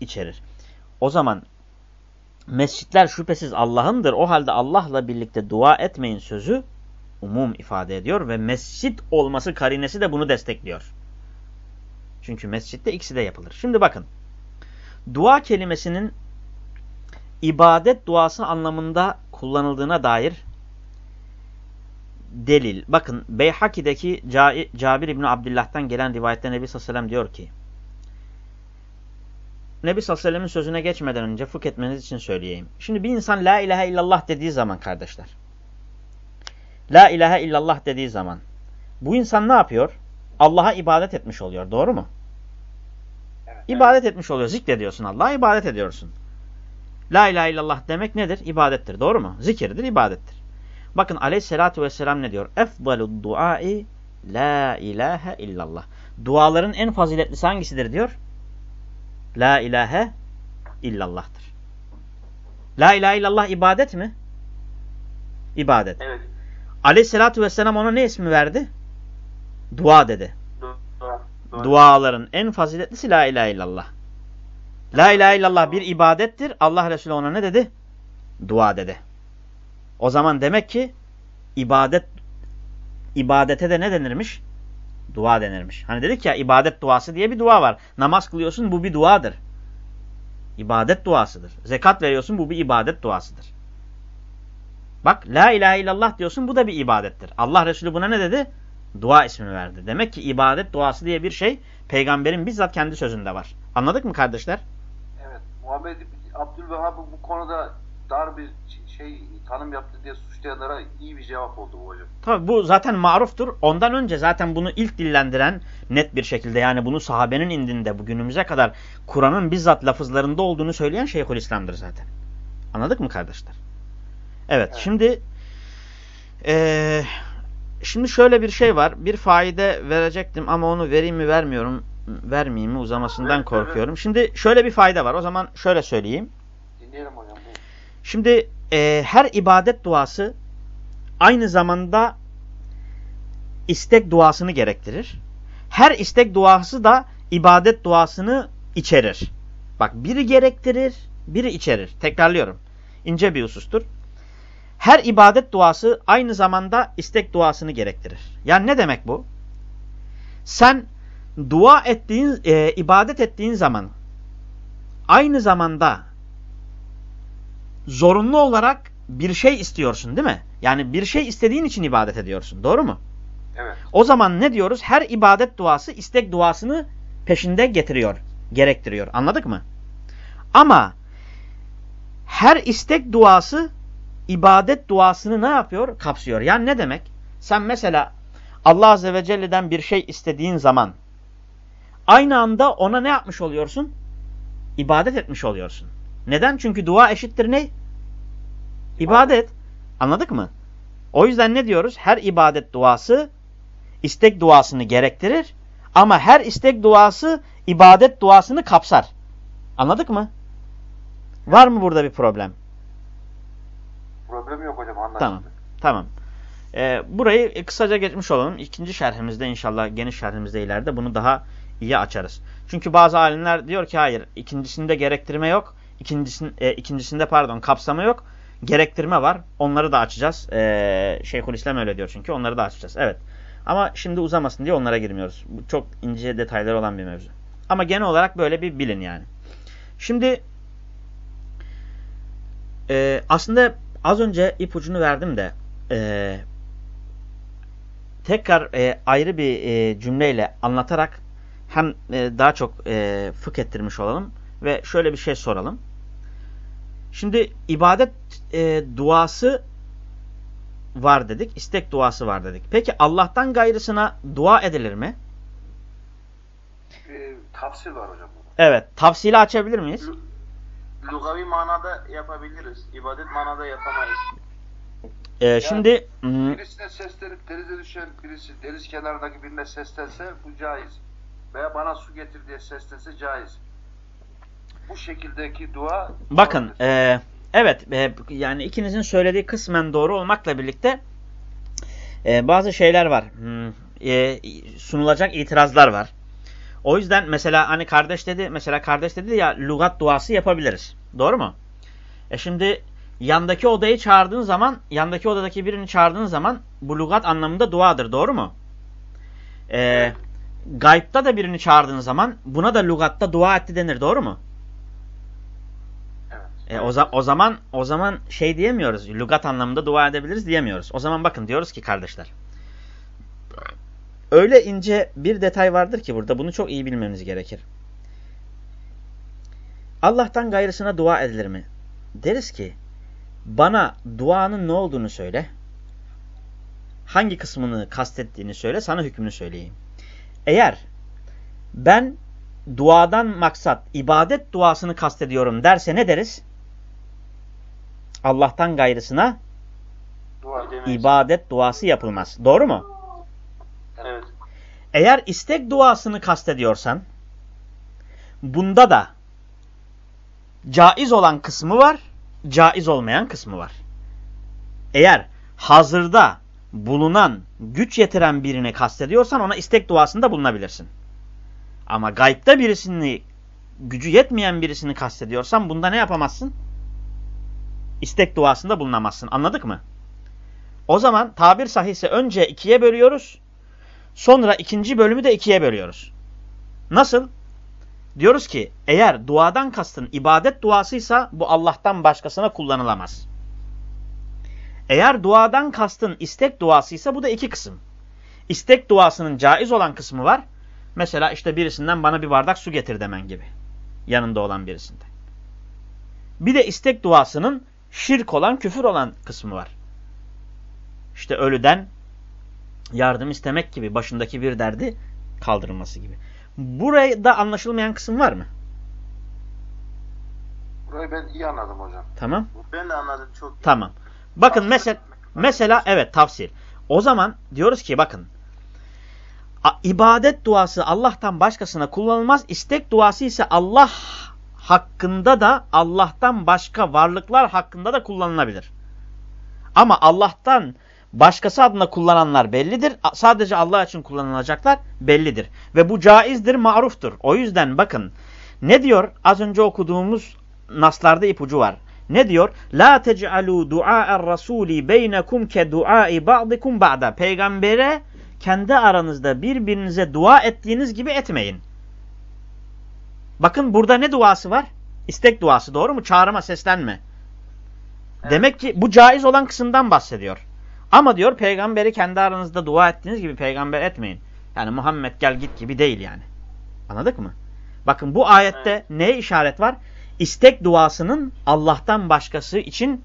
içerir. O zaman mescitler şüphesiz Allah'ındır. O halde Allah'la birlikte dua etmeyin sözü umum ifade ediyor ve mescit olması karinesi de bunu destekliyor. Çünkü mescitte ikisi de yapılır. Şimdi bakın. Dua kelimesinin ibadet duası anlamında kullanıldığına dair delil. Bakın Beyhaki'deki Cabir İbni Abdullah'tan gelen rivayette Nebi Sallallahu diyor ki Nebi Sallallahu sözüne geçmeden önce fıkh etmeniz için söyleyeyim. Şimdi bir insan La ilahe illallah dediği zaman kardeşler La ilahe illallah dediği zaman bu insan ne yapıyor? Allah'a ibadet etmiş oluyor. Doğru mu? İbadet etmiş oluyor. Zikrediyorsun Allah'a ibadet ediyorsun. La ilahe illallah demek nedir? İbadettir. Doğru mu? Zikirdir, ibadettir. Bakın aleyhissalatü vesselam ne diyor? Efdalud duai la ilahe illallah. Duaların en faziletlisi hangisidir diyor? La ilahe illallah'tır. La ilahe illallah ibadet mi? İbadet. Evet. Aleyhissalatü vesselam ona ne ismi verdi? Dua dedi. Dua. Duaların en faziletlisi la ilahe illallah. La ilahe illallah bir ibadettir. Allah Resulü ona ne dedi? Dua dedi. O zaman demek ki ibadet ibadete de ne denirmiş? Dua denirmiş. Hani dedik ya ibadet duası diye bir dua var. Namaz kılıyorsun bu bir duadır. İbadet duasıdır. Zekat veriyorsun bu bir ibadet duasıdır. Bak la ilahe illallah diyorsun bu da bir ibadettir. Allah Resulü buna ne dedi? Dua ismini verdi. Demek ki ibadet duası diye bir şey peygamberin bizzat kendi sözünde var. Anladık mı kardeşler? Evet. Muhammed Abdülvehhab bu konuda dar bir şey tanım yaptı diye suçlayanlara iyi bir cevap oldu bu hocam. Tabi bu zaten maruftur. Ondan önce zaten bunu ilk dillendiren net bir şekilde yani bunu sahabenin indinde bugünümüze kadar Kur'an'ın bizzat lafızlarında olduğunu söyleyen Şeyhülislam'dır zaten. Anladık mı kardeşler? Evet, Evet. şimdi eee, şimdi şöyle bir şey var. Bir faide verecektim ama onu vereyim mi vermiyorum. Vermeyeyim mi uzamasından Evet, evet. korkuyorum. Şimdi şöyle bir fayda var. O zaman şöyle söyleyeyim. Dinleyelim hocam. Şimdi e, her ibadet duası aynı zamanda istek duasını gerektirir. Her istek duası da ibadet duasını içerir. Bak biri gerektirir, biri içerir. Tekrarlıyorum. İnce bir husustur. Her ibadet duası aynı zamanda istek duasını gerektirir. Yani ne demek bu? Sen dua ettiğin, e, ibadet ettiğin zaman aynı zamanda zorunlu olarak bir şey istiyorsun değil mi? Yani bir şey istediğin için ibadet ediyorsun. Doğru mu? Evet. O zaman ne diyoruz? Her ibadet duası istek duasını peşinde getiriyor, gerektiriyor. Anladık mı? Ama her istek duası ibadet duasını ne yapıyor? Kapsıyor. Yani ne demek? Sen mesela Allah Azze ve Celle'den bir şey istediğin zaman aynı anda ona ne yapmış oluyorsun? İbadet etmiş oluyorsun. Neden? Çünkü dua eşittir ne? İbadet. Anladık mı? O yüzden ne diyoruz? Her ibadet duası istek duasını gerektirir. Ama her istek duası ibadet duasını kapsar. Anladık mı? Var mı burada bir problem? Problem yok hocam anlaşıldı. Tamam. Tamam. Ee, burayı kısaca geçmiş olalım. İkinci şerhimizde inşallah geniş şerhimizde ileride bunu daha iyi açarız. Çünkü bazı alimler diyor ki hayır ikincisinde gerektirme yok. İkincisin, e, ikincisinde pardon kapsama yok. Gerektirme var. Onları da açacağız. E, Şeyhülislam öyle diyor çünkü. Onları da açacağız. Evet. Ama şimdi uzamasın diye onlara girmiyoruz. Bu çok ince detaylar olan bir mevzu. Ama genel olarak böyle bir bilin yani. Şimdi e, aslında az önce ipucunu verdim de e, tekrar e, ayrı bir e, cümleyle anlatarak hem e, daha çok e, fıkh ettirmiş olalım ve şöyle bir şey soralım. Şimdi ibadet e, duası var dedik, istek duası var dedik. Peki Allah'tan gayrısına dua edilir mi? E, tafsir var hocam. Evet. Tafsili açabilir miyiz? Lugavi manada yapabiliriz. İbadet manada yapamayız. Ee, şimdi hmm, Birisine seslenip denize düşen birisi deniz kenarındaki birine seslense bu caiz. Veya bana su getir diye seslense caiz. Bu şekildeki dua bakın e, evet e, yani ikinizin söylediği kısmen doğru olmakla birlikte e, bazı şeyler var. Hmm, e, sunulacak itirazlar var. O yüzden mesela hani kardeş dedi mesela kardeş dedi ya lugat duası yapabiliriz. Doğru mu? E şimdi yandaki odayı çağırdığın zaman yandaki odadaki birini çağırdığın zaman bu lugat anlamında duadır. Doğru mu? E, gaybta da birini çağırdığın zaman buna da lugatta dua etti denir. Doğru mu? E, o, za o zaman o zaman şey diyemiyoruz. Lugat anlamında dua edebiliriz diyemiyoruz. O zaman bakın diyoruz ki kardeşler. Öyle ince bir detay vardır ki burada bunu çok iyi bilmemiz gerekir. Allah'tan gayrısına dua edilir mi? Deriz ki bana duanın ne olduğunu söyle. Hangi kısmını kastettiğini söyle, sana hükmünü söyleyeyim. Eğer ben duadan maksat ibadet duasını kastediyorum derse ne deriz? Allah'tan gayrısına Dua Demeyiz. ibadet duası yapılmaz. Doğru mu? Eğer istek duasını kastediyorsan bunda da caiz olan kısmı var, caiz olmayan kısmı var. Eğer hazırda bulunan, güç yetiren birini kastediyorsan ona istek duasında bulunabilirsin. Ama gaybda birisini, gücü yetmeyen birisini kastediyorsan bunda ne yapamazsın? İstek duasında bulunamazsın. Anladık mı? O zaman tabir sahihse önce ikiye bölüyoruz. Sonra ikinci bölümü de ikiye bölüyoruz. Nasıl? Diyoruz ki eğer duadan kastın ibadet duasıysa bu Allah'tan başkasına kullanılamaz. Eğer duadan kastın istek duasıysa bu da iki kısım. İstek duasının caiz olan kısmı var. Mesela işte birisinden bana bir bardak su getir demen gibi. Yanında olan birisinden. Bir de istek duasının şirk olan, küfür olan kısmı var. İşte ölüden yardım istemek gibi, başındaki bir derdi kaldırılması gibi. Buraya anlaşılmayan kısım var mı? Burayı ben iyi anladım hocam. Tamam. Ben de anladım çok. iyi. Tamam. Bakın mesela mesela evet tafsir. O zaman diyoruz ki bakın ibadet duası Allah'tan başkasına kullanılmaz. İstek duası ise Allah hakkında da Allah'tan başka varlıklar hakkında da kullanılabilir. Ama Allah'tan başkası adına kullananlar bellidir. Sadece Allah için kullanılacaklar bellidir. Ve bu caizdir, maruftur. O yüzden bakın ne diyor? Az önce okuduğumuz naslarda ipucu var. Ne diyor? La tec'alû du'a'er rasûli beynekum ke du'ai ba'dikum ba'da. Peygambere kendi aranızda birbirinize dua ettiğiniz gibi etmeyin. Bakın burada ne duası var? İstek duası doğru mu? Çağrıma seslenme. Evet. Demek ki bu caiz olan kısımdan bahsediyor. Ama diyor peygamberi kendi aranızda dua ettiğiniz gibi peygamber etmeyin. Yani Muhammed gel git gibi değil yani. Anladık mı? Bakın bu ayette Evet. neye işaret var? İstek duasının Allah'tan başkası için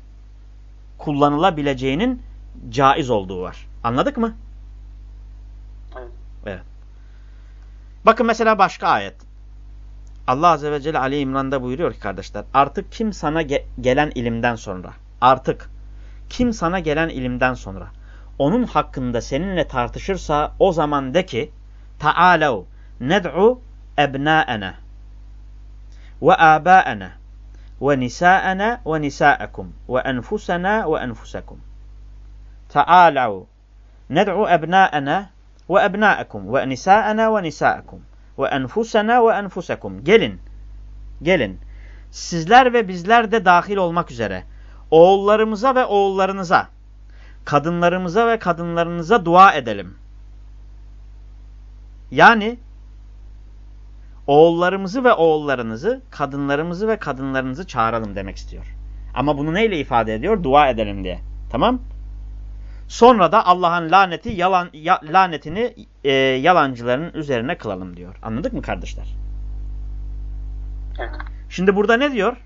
kullanılabileceğinin caiz olduğu var. Anladık mı? Evet. Bakın mesela başka ayet. Allah Azze ve Celle Ali İmran'da buyuruyor ki kardeşler artık kim sana ge gelen ilimden sonra artık kim sana gelen ilimden sonra onun hakkında seninle tartışırsa o zaman de ki Ta'alev ned'u ebnâena ve âbâena ve nisâena ve nisâekum ve enfusena ve enfusekum Ta'alev ned'u ebnâena ve ebnâekum ve nisâena ve nisâekum ve enfusena ve enfusekum. Gelin. Gelin. sizler ve bizler de dahil olmak üzere oğullarımıza ve oğullarınıza, kadınlarımıza ve kadınlarınıza dua edelim. Yani oğullarımızı ve oğullarınızı, kadınlarımızı ve kadınlarınızı çağıralım demek istiyor. Ama bunu neyle ifade ediyor? Dua edelim diye. Tamam? Sonra da Allah'ın laneti yalan ya, lanetini e, yalancıların üzerine kılalım diyor. Anladık mı kardeşler? Evet. Şimdi burada ne diyor?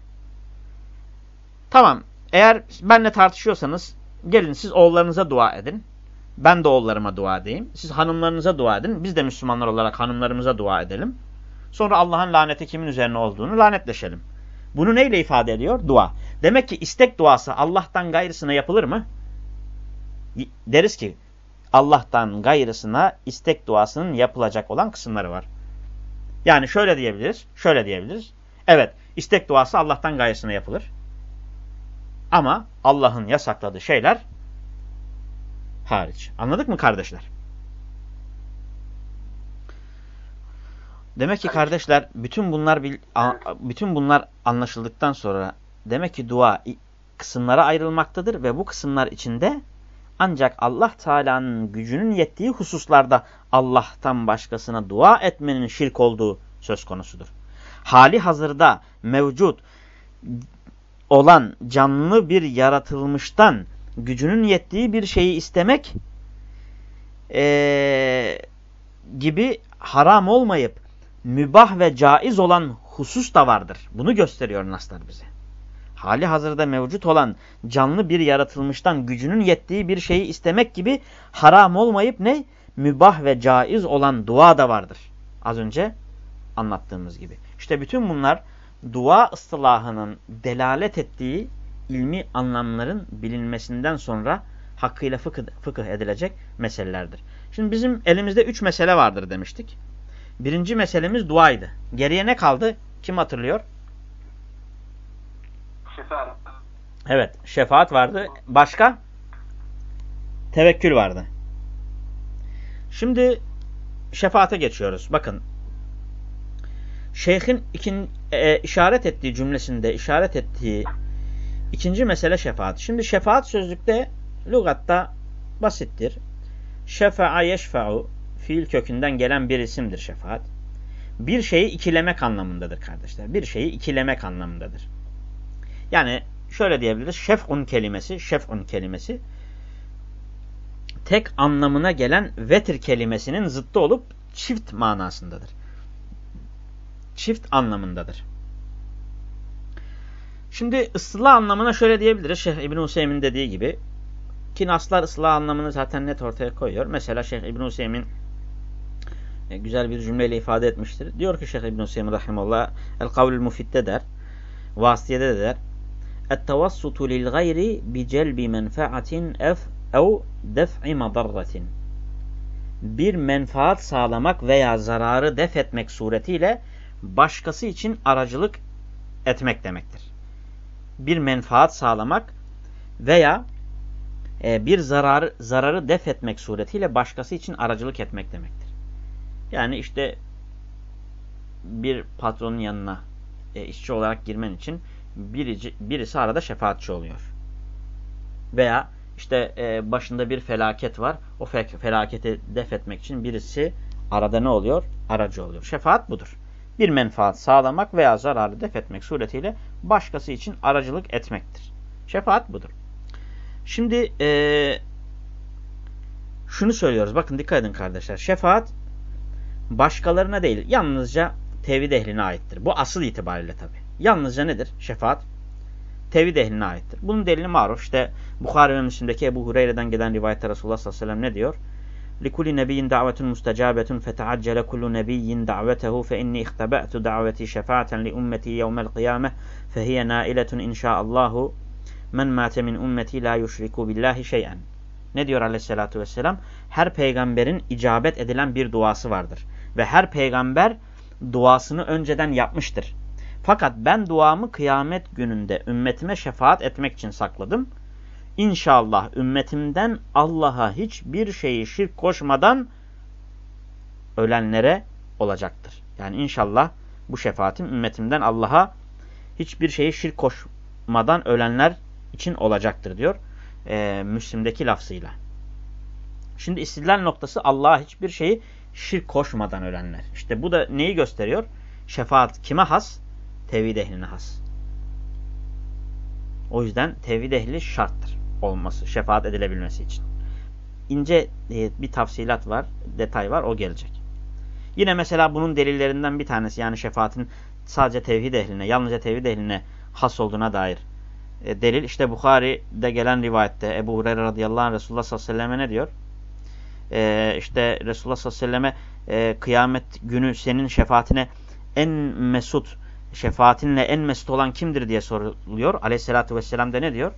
Tamam. Eğer benle tartışıyorsanız gelin siz oğullarınıza dua edin. Ben de oğullarıma dua edeyim. Siz hanımlarınıza dua edin. Biz de Müslümanlar olarak hanımlarımıza dua edelim. Sonra Allah'ın laneti kimin üzerine olduğunu lanetleşelim. Bunu neyle ifade ediyor? Dua. Demek ki istek duası Allah'tan gayrısına yapılır mı? Deriz ki Allah'tan gayrısına istek duasının yapılacak olan kısımları var. Yani şöyle diyebiliriz, şöyle diyebiliriz. Evet, istek duası Allah'tan gayrısına yapılır. Ama Allah'ın yasakladığı şeyler hariç. Anladık mı kardeşler? Demek ki kardeşler bütün bunlar bütün bunlar anlaşıldıktan sonra demek ki dua kısımlara ayrılmaktadır ve bu kısımlar içinde ancak Allah Teala'nın gücünün yettiği hususlarda Allah'tan başkasına dua etmenin şirk olduğu söz konusudur. Hali hazırda mevcut olan canlı bir yaratılmıştan gücünün yettiği bir şeyi istemek ee, gibi haram olmayıp mübah ve caiz olan husus da vardır. Bunu gösteriyor naslar bize. Hali hazırda mevcut olan canlı bir yaratılmıştan gücünün yettiği bir şeyi istemek gibi haram olmayıp ne? Mübah ve caiz olan dua da vardır. Az önce anlattığımız gibi. İşte bütün bunlar dua ıstılahının delalet ettiği ilmi anlamların bilinmesinden sonra hakkıyla fıkıh, fıkıh edilecek meselelerdir. Şimdi bizim elimizde üç mesele vardır demiştik. Birinci meselemiz duaydı. Geriye ne kaldı? Kim hatırlıyor? Şefaat. Evet, şefaat vardı. Başka? Tevekkül vardı. Şimdi şefaate geçiyoruz. Bakın. Şeyhin ikin, e, işaret ettiği cümlesinde işaret ettiği ikinci mesele şefaat. Şimdi şefaat sözlükte lügatta basittir. Şefa'a yeşfa'u fiil kökünden gelen bir isimdir şefaat. Bir şeyi ikilemek anlamındadır kardeşler. Bir şeyi ikilemek anlamındadır. Yani şöyle diyebiliriz. Şef'un kelimesi, şef'un kelimesi tek anlamına gelen vetir kelimesinin zıttı olup çift manasındadır. Çift anlamındadır. Şimdi ıslah anlamına şöyle diyebiliriz. Şeyh İbn Hüseyin dediği gibi ki naslar ıslah anlamını zaten net ortaya koyuyor. Mesela Şeyh İbn Hüseyin e, güzel bir cümleyle ifade etmiştir. Diyor ki Şeyh İbn Hüseyin rahimehullah el kavlül mufidde der. Vasiyede de der. Et-tavassutu lil gayri bi celbi menfaatin ef ev def'i madarratin. Bir menfaat sağlamak veya zararı def etmek suretiyle başkası için aracılık etmek demektir. Bir menfaat sağlamak veya e, bir zararı, zararı def etmek suretiyle başkası için aracılık etmek demektir. Yani işte bir patronun yanına e, işçi olarak girmen için birici, birisi arada şefaatçi oluyor. Veya işte e, başında bir felaket var. O fe felaketi def etmek için birisi arada ne oluyor? Aracı oluyor. Şefaat budur. Bir menfaat sağlamak veya zararı def etmek suretiyle başkası için aracılık etmektir. Şefaat budur. Şimdi e, şunu söylüyoruz. Bakın dikkat edin kardeşler. Şefaat başkalarına değil yalnızca tevhid ehline aittir. Bu asıl itibariyle tabi. Yalnızca nedir? Şefaat tevhid ehline aittir. Bunun delili maruf. İşte Bukhari ve Müslim'deki Ebu Hureyre'den gelen rivayette Resulullah sallallahu aleyhi ve sellem ne diyor? لِكُلِ نَبِيٍّ دَعْوَةٌ مُسْتَجَابَةٌ فَتَعَجَّلَ كُلُّ نَبِيٍّ دَعْوَتَهُ فَإِنِّي اِخْتَبَأْتُ دَعْوَتِي شَفَاعَةً لِأُمَّتِي يَوْمَ الْقِيَامَةِ فَهِيَ نَائِلَةٌ اِنْ شَاءَ اللّٰهُ مَنْ مَاتَ مِنْ اُمَّتِي لَا يُشْرِكُ بِاللّٰهِ شَيْئًا Ne diyor aleyhissalatü vesselam? Her peygamberin icabet edilen bir duası vardır. Ve her peygamber duasını önceden yapmıştır. Fakat ben duamı kıyamet gününde ümmetime şefaat etmek için sakladım. İnşallah ümmetimden Allah'a hiçbir şeyi şirk koşmadan ölenlere olacaktır. Yani inşallah bu şefaatim ümmetimden Allah'a hiçbir şeyi şirk koşmadan ölenler için olacaktır diyor. E, Müslim'deki lafzıyla. Şimdi istidlal noktası Allah'a hiçbir şeyi şirk koşmadan ölenler. İşte bu da neyi gösteriyor? Şefaat kime has? Tevhid ehline has. O yüzden tevhid ehli şarttır olması, şefaat edilebilmesi için. İnce e, bir tafsilat var, detay var, o gelecek. Yine mesela bunun delillerinden bir tanesi yani şefaatin sadece tevhid ehline, yalnızca tevhid ehline has olduğuna dair e, delil. İşte Bukhari'de gelen rivayette Ebu Hureyre radıyallahu anh Resulullah sallallahu aleyhi ve selleme ne diyor? E, işte Resulullah sallallahu aleyhi ve selleme e, kıyamet günü senin şefaatine en mesut, şefaatinle en mesut olan kimdir diye soruluyor. Aleyhissalatü vesselam da ne diyor?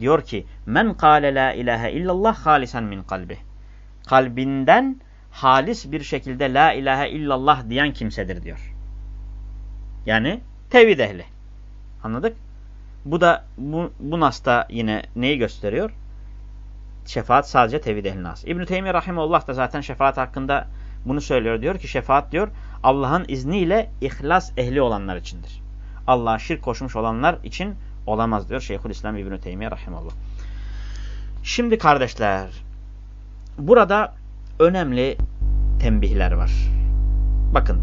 Diyor ki men kâle la ilahe illallah halisen min kalbi. Kalbinden halis bir şekilde la ilahe illallah diyen kimsedir diyor. Yani tevhid ehli. Anladık? Bu da bu, bu nasta yine neyi gösteriyor? Şefaat sadece tevhid ehline has. İbn-i Teymiye Rahimullah da zaten şefaat hakkında bunu söylüyor. Diyor ki şefaat diyor Allah'ın izniyle ihlas ehli olanlar içindir. Allah'a şirk koşmuş olanlar için olamaz diyor Şeyhülislam İbn-i Teymiye Rahimullah. Şimdi kardeşler burada önemli tembihler var. Bakın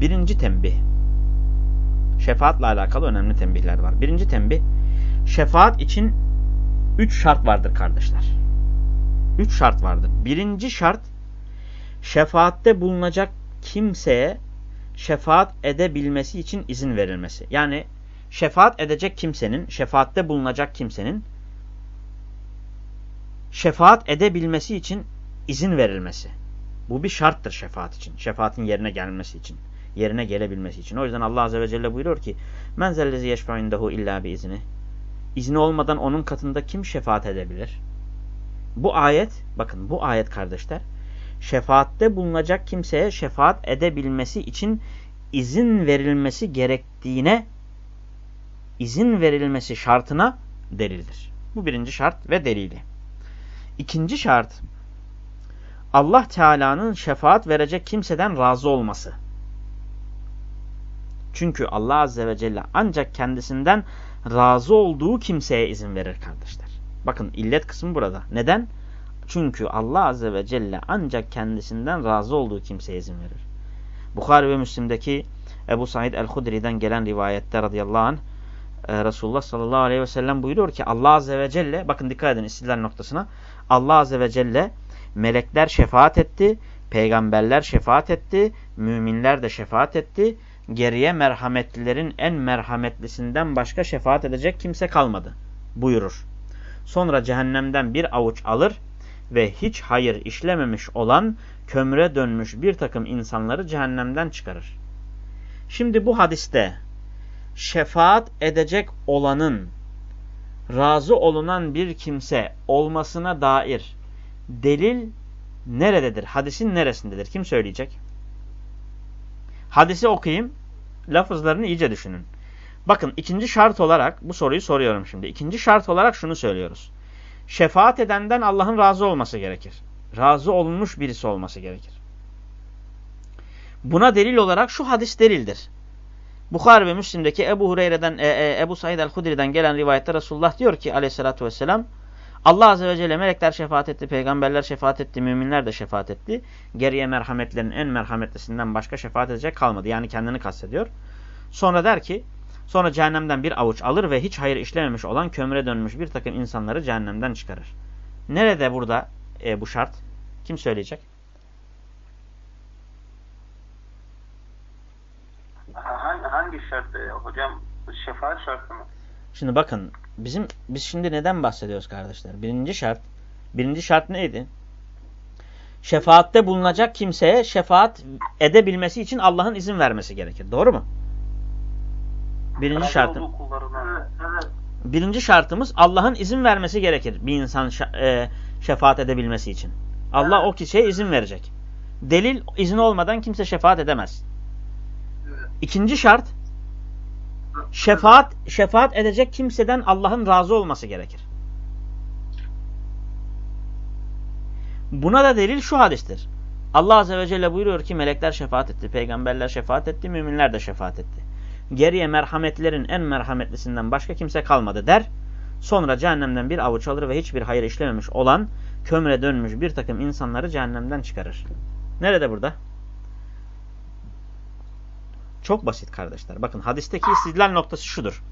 birinci tembih şefaatle alakalı önemli tembihler var. Birinci tembih şefaat için üç şart vardır kardeşler. Üç şart vardır. Birinci şart şefaatte bulunacak kimseye şefaat edebilmesi için izin verilmesi. Yani şefaat edecek kimsenin, şefaatte bulunacak kimsenin şefaat edebilmesi için izin verilmesi. Bu bir şarttır şefaat için. Şefaatin yerine gelmesi için. Yerine gelebilmesi için. O yüzden Allah Azze ve Celle buyuruyor ki Men zellezi yeşfa'indehu illa bi izni. İzni olmadan onun katında kim şefaat edebilir? Bu ayet, bakın bu ayet kardeşler, şefaatte bulunacak kimseye şefaat edebilmesi için izin verilmesi gerektiğine, izin verilmesi şartına delildir. Bu birinci şart ve delili. İkinci şart, Allah Teala'nın şefaat verecek kimseden razı olması. Çünkü Allah Azze ve Celle ancak kendisinden razı olduğu kimseye izin verir kardeşler. Bakın illet kısmı burada. Neden? Çünkü Allah Azze ve Celle ancak kendisinden razı olduğu kimseye izin verir. Bukhari ve Müslim'deki Ebu Said el-Hudri'den gelen rivayette radıyallahu anh e, Resulullah sallallahu aleyhi ve sellem buyuruyor ki Allah Azze ve Celle bakın dikkat edin istidlal noktasına Allah Azze ve Celle melekler şefaat etti, peygamberler şefaat etti, müminler de şefaat etti. Geriye merhametlilerin en merhametlisinden başka şefaat edecek kimse kalmadı buyurur. Sonra cehennemden bir avuç alır ve hiç hayır işlememiş olan kömüre dönmüş bir takım insanları cehennemden çıkarır. Şimdi bu hadiste şefaat edecek olanın razı olunan bir kimse olmasına dair delil nerededir? Hadisin neresindedir? Kim söyleyecek? Hadisi okuyayım. Lafızlarını iyice düşünün. Bakın ikinci şart olarak bu soruyu soruyorum şimdi. İkinci şart olarak şunu söylüyoruz. Şefaat edenden Allah'ın razı olması gerekir. Razı olunmuş birisi olması gerekir. Buna delil olarak şu hadis delildir. Bukhari ve Müslim'deki Ebu Hureyre'den, e, e, Ebu Said el-Hudri'den gelen rivayette Resulullah diyor ki aleyhissalatü vesselam Allah Azze ve Celle melekler şefaat etti, peygamberler şefaat etti, müminler de şefaat etti. Geriye merhametlerin en merhametlisinden başka şefaat edecek kalmadı. Yani kendini kastediyor. Sonra der ki, sonra cehennemden bir avuç alır ve hiç hayır işlememiş olan kömüre dönmüş bir takım insanları cehennemden çıkarır. Nerede burada e, bu şart? Kim söyleyecek? Hangi, hangi şart e, hocam? Şefaat şartı mı? Şimdi bakın bizim biz şimdi neden bahsediyoruz kardeşler? Birinci şart. Birinci şart neydi? Şefaatte bulunacak kimseye şefaat edebilmesi için Allah'ın izin vermesi gerekir. Doğru mu? Birinci şartım. Birinci şartımız Allah'ın izin vermesi gerekir bir insan e, şefaat edebilmesi için. Allah o kişiye izin verecek. Delil izin olmadan kimse şefaat edemez. İkinci şart şefaat şefaat edecek kimseden Allah'ın razı olması gerekir. Buna da delil şu hadistir. Allah Azze ve Celle buyuruyor ki melekler şefaat etti, peygamberler şefaat etti, müminler de şefaat etti. Geriye merhametlerin en merhametlisinden başka kimse kalmadı der. Sonra cehennemden bir avuç alır ve hiçbir hayır işlememiş olan kömre dönmüş bir takım insanları cehennemden çıkarır. Nerede burada? Çok basit kardeşler. Bakın hadisteki istidlal noktası şudur.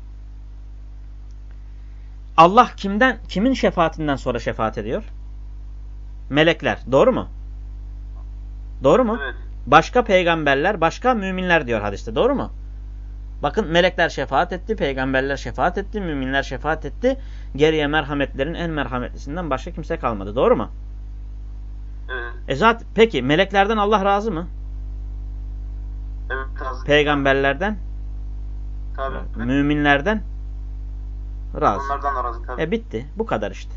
Allah kimden kimin şefaatinden sonra şefaat ediyor? Melekler. Doğru mu? Doğru mu? Evet. Başka peygamberler, başka müminler diyor hadiste. Doğru mu? Bakın melekler şefaat etti, peygamberler şefaat etti, müminler şefaat etti. Geriye merhametlerin en merhametlisinden başka kimse kalmadı. Doğru mu? Evet. E zaten peki meleklerden Allah razı mı? Evet. Tabii. Peygamberlerden, tabii. müminlerden razı. Onlardan da razı tabii. E bitti. Bu kadar işte.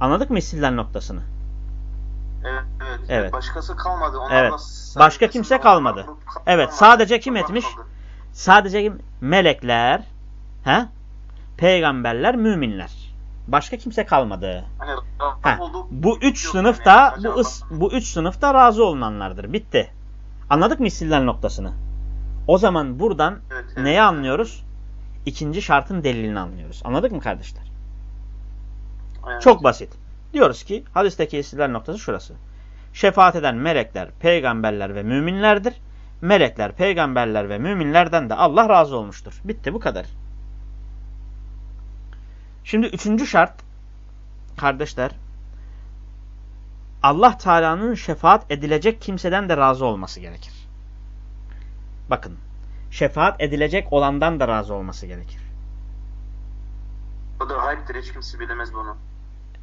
Anladık mı istidlal noktasını? Evet, evet. Evet. Başkası kalmadı. Onlarla Evet. Başka kimse kalmadı. Kalmadı. Evet, sadece kim etmiş? kaldı. Sadece kim? melekler, he? peygamberler, müminler. Başka kimse kalmadı. Hani olduk. bu üç sınıfta yani, bu, ıs, bu üç sınıfta razı olunanlardır. Bitti. Anladık mı istidlal noktasını? O zaman buradan Evet, evet. neyi anlıyoruz? İkinci şartın delilini anlıyoruz. Anladık mı kardeşler? Evet. Çok basit. Diyoruz ki hadisteki istidlal noktası şurası. Şefaat eden melekler, peygamberler ve müminlerdir. Melekler, peygamberler ve müminlerden de Allah razı olmuştur. Bitti bu kadar. Şimdi üçüncü şart kardeşler Allah Teala'nın şefaat edilecek kimseden de razı olması gerekir. Bakın şefaat edilecek olandan da razı olması gerekir. O da gayiptir. Hiç kimse bilemez bunu.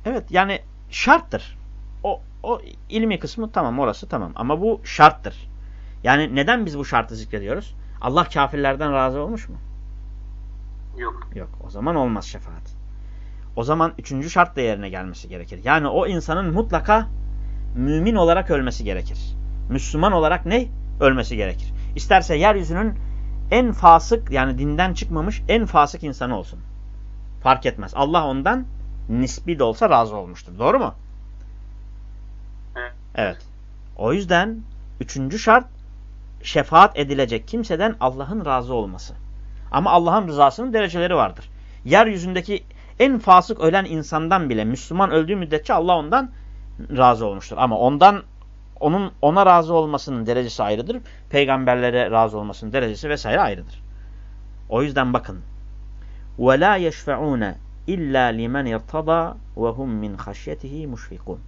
Evet yani şarttır. O, o ilmi kısmı tamam orası tamam ama bu şarttır. Yani neden biz bu şartı zikrediyoruz? Allah kafirlerden razı olmuş mu? Yok. Yok. O zaman olmaz şefaat. O zaman üçüncü şart da yerine gelmesi gerekir. Yani o insanın mutlaka mümin olarak ölmesi gerekir. Müslüman olarak ne? Ölmesi gerekir. İsterse yeryüzünün en fasık yani dinden çıkmamış en fasık insanı olsun. Fark etmez. Allah ondan nisbi de olsa razı olmuştur. Doğru mu? Evet. O yüzden üçüncü şart şefaat edilecek kimseden Allah'ın razı olması. Ama Allah'ın rızasının dereceleri vardır. Yeryüzündeki en fasık ölen insandan bile Müslüman öldüğü müddetçe Allah ondan razı olmuştur. Ama ondan onun ona razı olmasının derecesi ayrıdır. Peygamberlere razı olmasının derecesi vesaire ayrıdır. O yüzden bakın. وَلَا يَشْفَعُونَ اِلَّا لِمَنْ اِرْتَضَى وَهُمْ مِنْ خَشْيَتِهِ مُشْفِقُونَ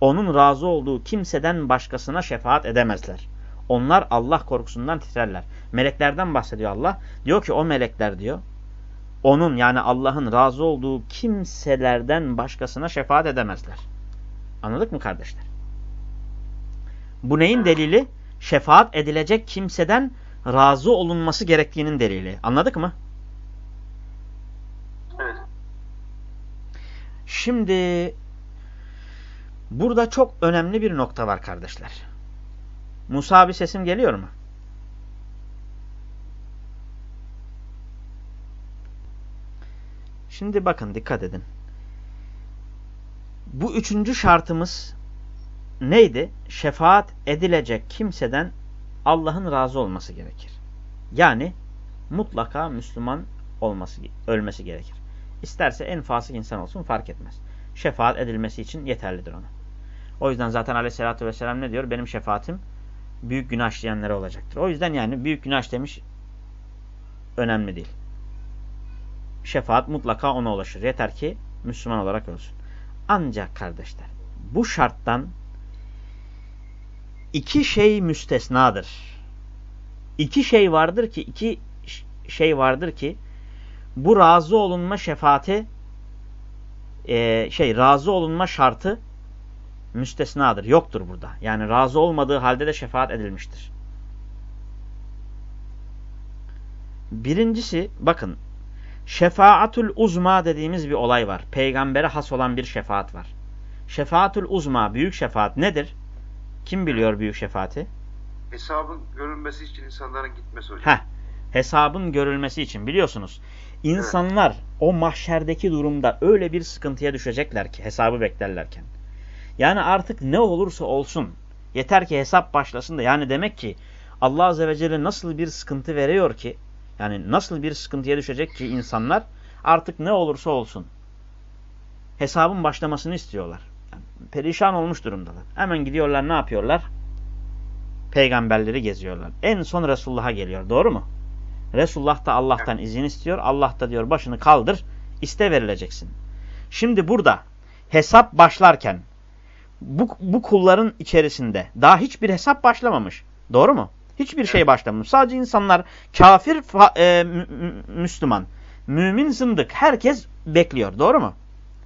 Onun razı olduğu kimseden başkasına şefaat edemezler. Onlar Allah korkusundan titrerler. Meleklerden bahsediyor Allah. Diyor ki o melekler diyor. Onun yani Allah'ın razı olduğu kimselerden başkasına şefaat edemezler. Anladık mı kardeşler? Bu neyin delili? Şefaat edilecek kimseden razı olunması gerektiğinin delili. Anladık mı? Evet. Şimdi burada çok önemli bir nokta var kardeşler. Musa abi sesim geliyor mu? Şimdi bakın dikkat edin. Bu üçüncü şartımız neydi? Şefaat edilecek kimseden Allah'ın razı olması gerekir. Yani mutlaka Müslüman olması, ölmesi gerekir. İsterse en fasık insan olsun fark etmez. Şefaat edilmesi için yeterlidir ona. O yüzden zaten aleyhissalatü vesselam ne diyor? Benim şefaatim büyük günah işleyenlere olacaktır. O yüzden yani büyük günah demiş önemli değil. Şefaat mutlaka ona ulaşır. Yeter ki Müslüman olarak ölsün. Ancak kardeşler bu şarttan iki şey müstesnadır. İki şey vardır ki iki şey vardır ki bu razı olunma şefaati e, şey razı olunma şartı müstesnadır. Yoktur burada. Yani razı olmadığı halde de şefaat edilmiştir. Birincisi bakın şefaatul uzma dediğimiz bir olay var. Peygambere has olan bir şefaat var. Şefaatul uzma büyük şefaat nedir? Kim biliyor büyük şefaati? Hesabın görülmesi için insanların gitmesi hocam. Heh, hesabın görülmesi için biliyorsunuz. İnsanlar o mahşerdeki durumda öyle bir sıkıntıya düşecekler ki hesabı beklerlerken. Yani artık ne olursa olsun yeter ki hesap başlasın da yani demek ki Allah Azze ve Celle nasıl bir sıkıntı veriyor ki, yani nasıl bir sıkıntıya düşecek ki insanlar artık ne olursa olsun hesabın başlamasını istiyorlar. Yani perişan olmuş durumdalar. Hemen gidiyorlar ne yapıyorlar? Peygamberleri geziyorlar. En son Resulullah'a geliyor. Doğru mu? Resulullah da Allah'tan izin istiyor. Allah da diyor başını kaldır, iste verileceksin. Şimdi burada hesap başlarken bu, bu kulların içerisinde daha hiçbir hesap başlamamış. Doğru mu? Hiçbir şey başlamamış. Sadece insanlar kafir, e, Müslüman, mümin, zındık herkes bekliyor. Doğru mu?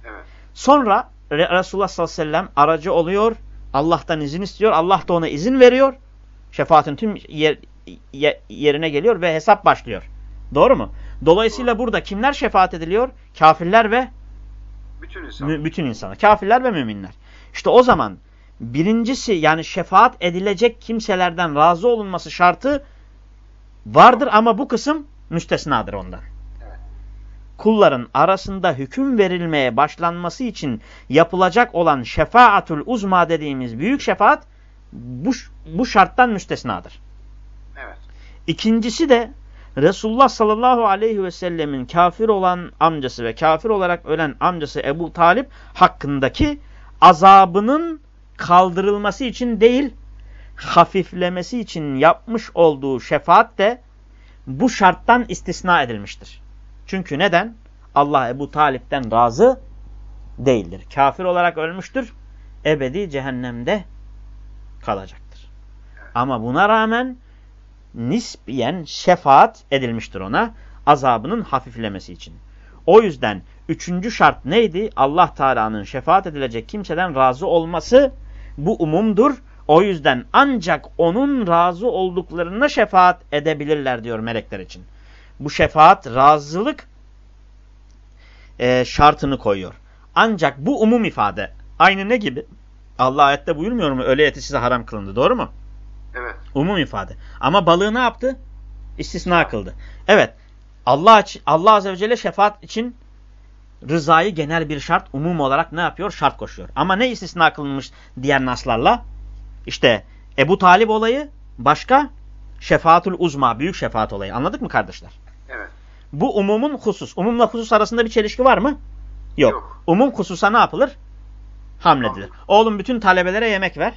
Evet. Sonra Resulullah sallallahu aleyhi ve sellem aracı oluyor. Allah'tan izin istiyor. Allah da ona izin veriyor. Şefaatin tüm yer, yerine geliyor ve hesap başlıyor. Doğru mu? Dolayısıyla burada kimler şefaat ediliyor? Kafirler ve bütün insanlar. bütün insanlar. Kafirler ve müminler. İşte o zaman birincisi yani şefaat edilecek kimselerden razı olunması şartı vardır ama bu kısım müstesnadır ondan. Kulların arasında hüküm verilmeye başlanması için yapılacak olan şefaatul uzma dediğimiz büyük şefaat bu, bu şarttan müstesnadır. Evet. İkincisi de Resulullah sallallahu aleyhi ve sellemin kafir olan amcası ve kafir olarak ölen amcası Ebu Talip hakkındaki azabının kaldırılması için değil, hafiflemesi için yapmış olduğu şefaat de bu şarttan istisna edilmiştir. Çünkü neden? Allah Ebu Talip'ten razı değildir. Kafir olarak ölmüştür, ebedi cehennemde kalacaktır. Ama buna rağmen nisbiyen şefaat edilmiştir ona azabının hafiflemesi için. O yüzden üçüncü şart neydi? Allah Teala'nın şefaat edilecek kimseden razı olması bu umumdur. O yüzden ancak onun razı olduklarına şefaat edebilirler diyor melekler için. Bu şefaat razılık e, şartını koyuyor. Ancak bu umum ifade. Aynı ne gibi? Allah ayette buyurmuyor mu? Öyle eti size haram kılındı. Doğru mu? Evet. Umum ifade. Ama balığı ne yaptı? İstisna kıldı. Evet. Allah Allah Azze ve Celle şefaat için rızayı genel bir şart umum olarak ne yapıyor? Şart koşuyor. Ama ne istisna kılınmış diğer naslarla? İşte Ebu Talib olayı başka şefaatul uzma, büyük şefaat olayı. Anladık mı kardeşler? Evet. Bu umumun husus. Umumla husus arasında bir çelişki var mı? Yok. Yok. Umum hususa ne yapılır? Hamledilir. Oğlum bütün talebelere yemek ver.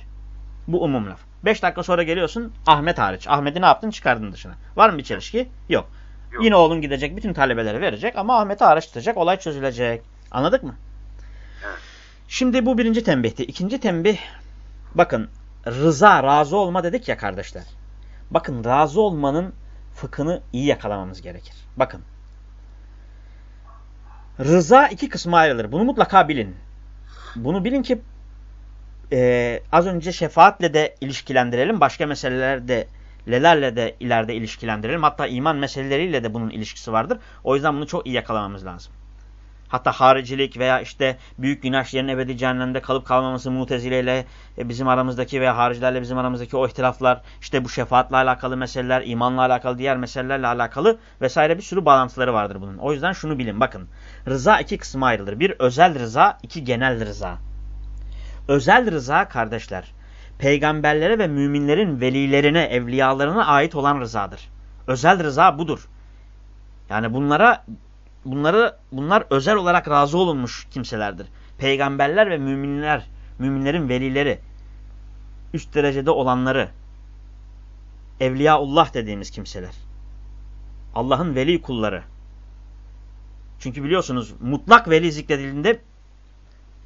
Bu umum laf. 5 dakika sonra geliyorsun Ahmet hariç. Ahmet'i ne yaptın? Çıkardın dışına. Var mı bir çelişki? Yok. Yok. Yine oğlun gidecek bütün talebelere verecek ama Ahmet'i hariç tutacak. Olay çözülecek. Anladık mı? Evet. Şimdi bu birinci tembihti. İkinci tembih bakın rıza, razı olma dedik ya kardeşler. Bakın razı olmanın fıkhını iyi yakalamamız gerekir. Bakın. Rıza iki kısma ayrılır. Bunu mutlaka bilin. Bunu bilin ki e, az önce şefaatle de ilişkilendirelim. Başka meselelerde lelerle de ileride ilişkilendirelim. Hatta iman meseleleriyle de bunun ilişkisi vardır. O yüzden bunu çok iyi yakalamamız lazım. Hatta haricilik veya işte büyük günahçıların ebedi cehennemde kalıp kalmaması mutezileyle e, bizim aramızdaki veya haricilerle bizim aramızdaki o ihtilaflar, işte bu şefaatle alakalı meseleler, imanla alakalı diğer meselelerle alakalı vesaire bir sürü bağlantıları vardır bunun. O yüzden şunu bilin bakın. Rıza iki kısma ayrılır. Bir özel rıza, iki genel rıza. Özel rıza kardeşler, peygamberlere ve müminlerin velilerine, evliyalarına ait olan rızadır. Özel rıza budur. Yani bunlara bunları bunlar özel olarak razı olunmuş kimselerdir. Peygamberler ve müminler, müminlerin velileri, üst derecede olanları, Evliyaullah dediğimiz kimseler. Allah'ın veli kulları. Çünkü biliyorsunuz mutlak veli zikredildiğinde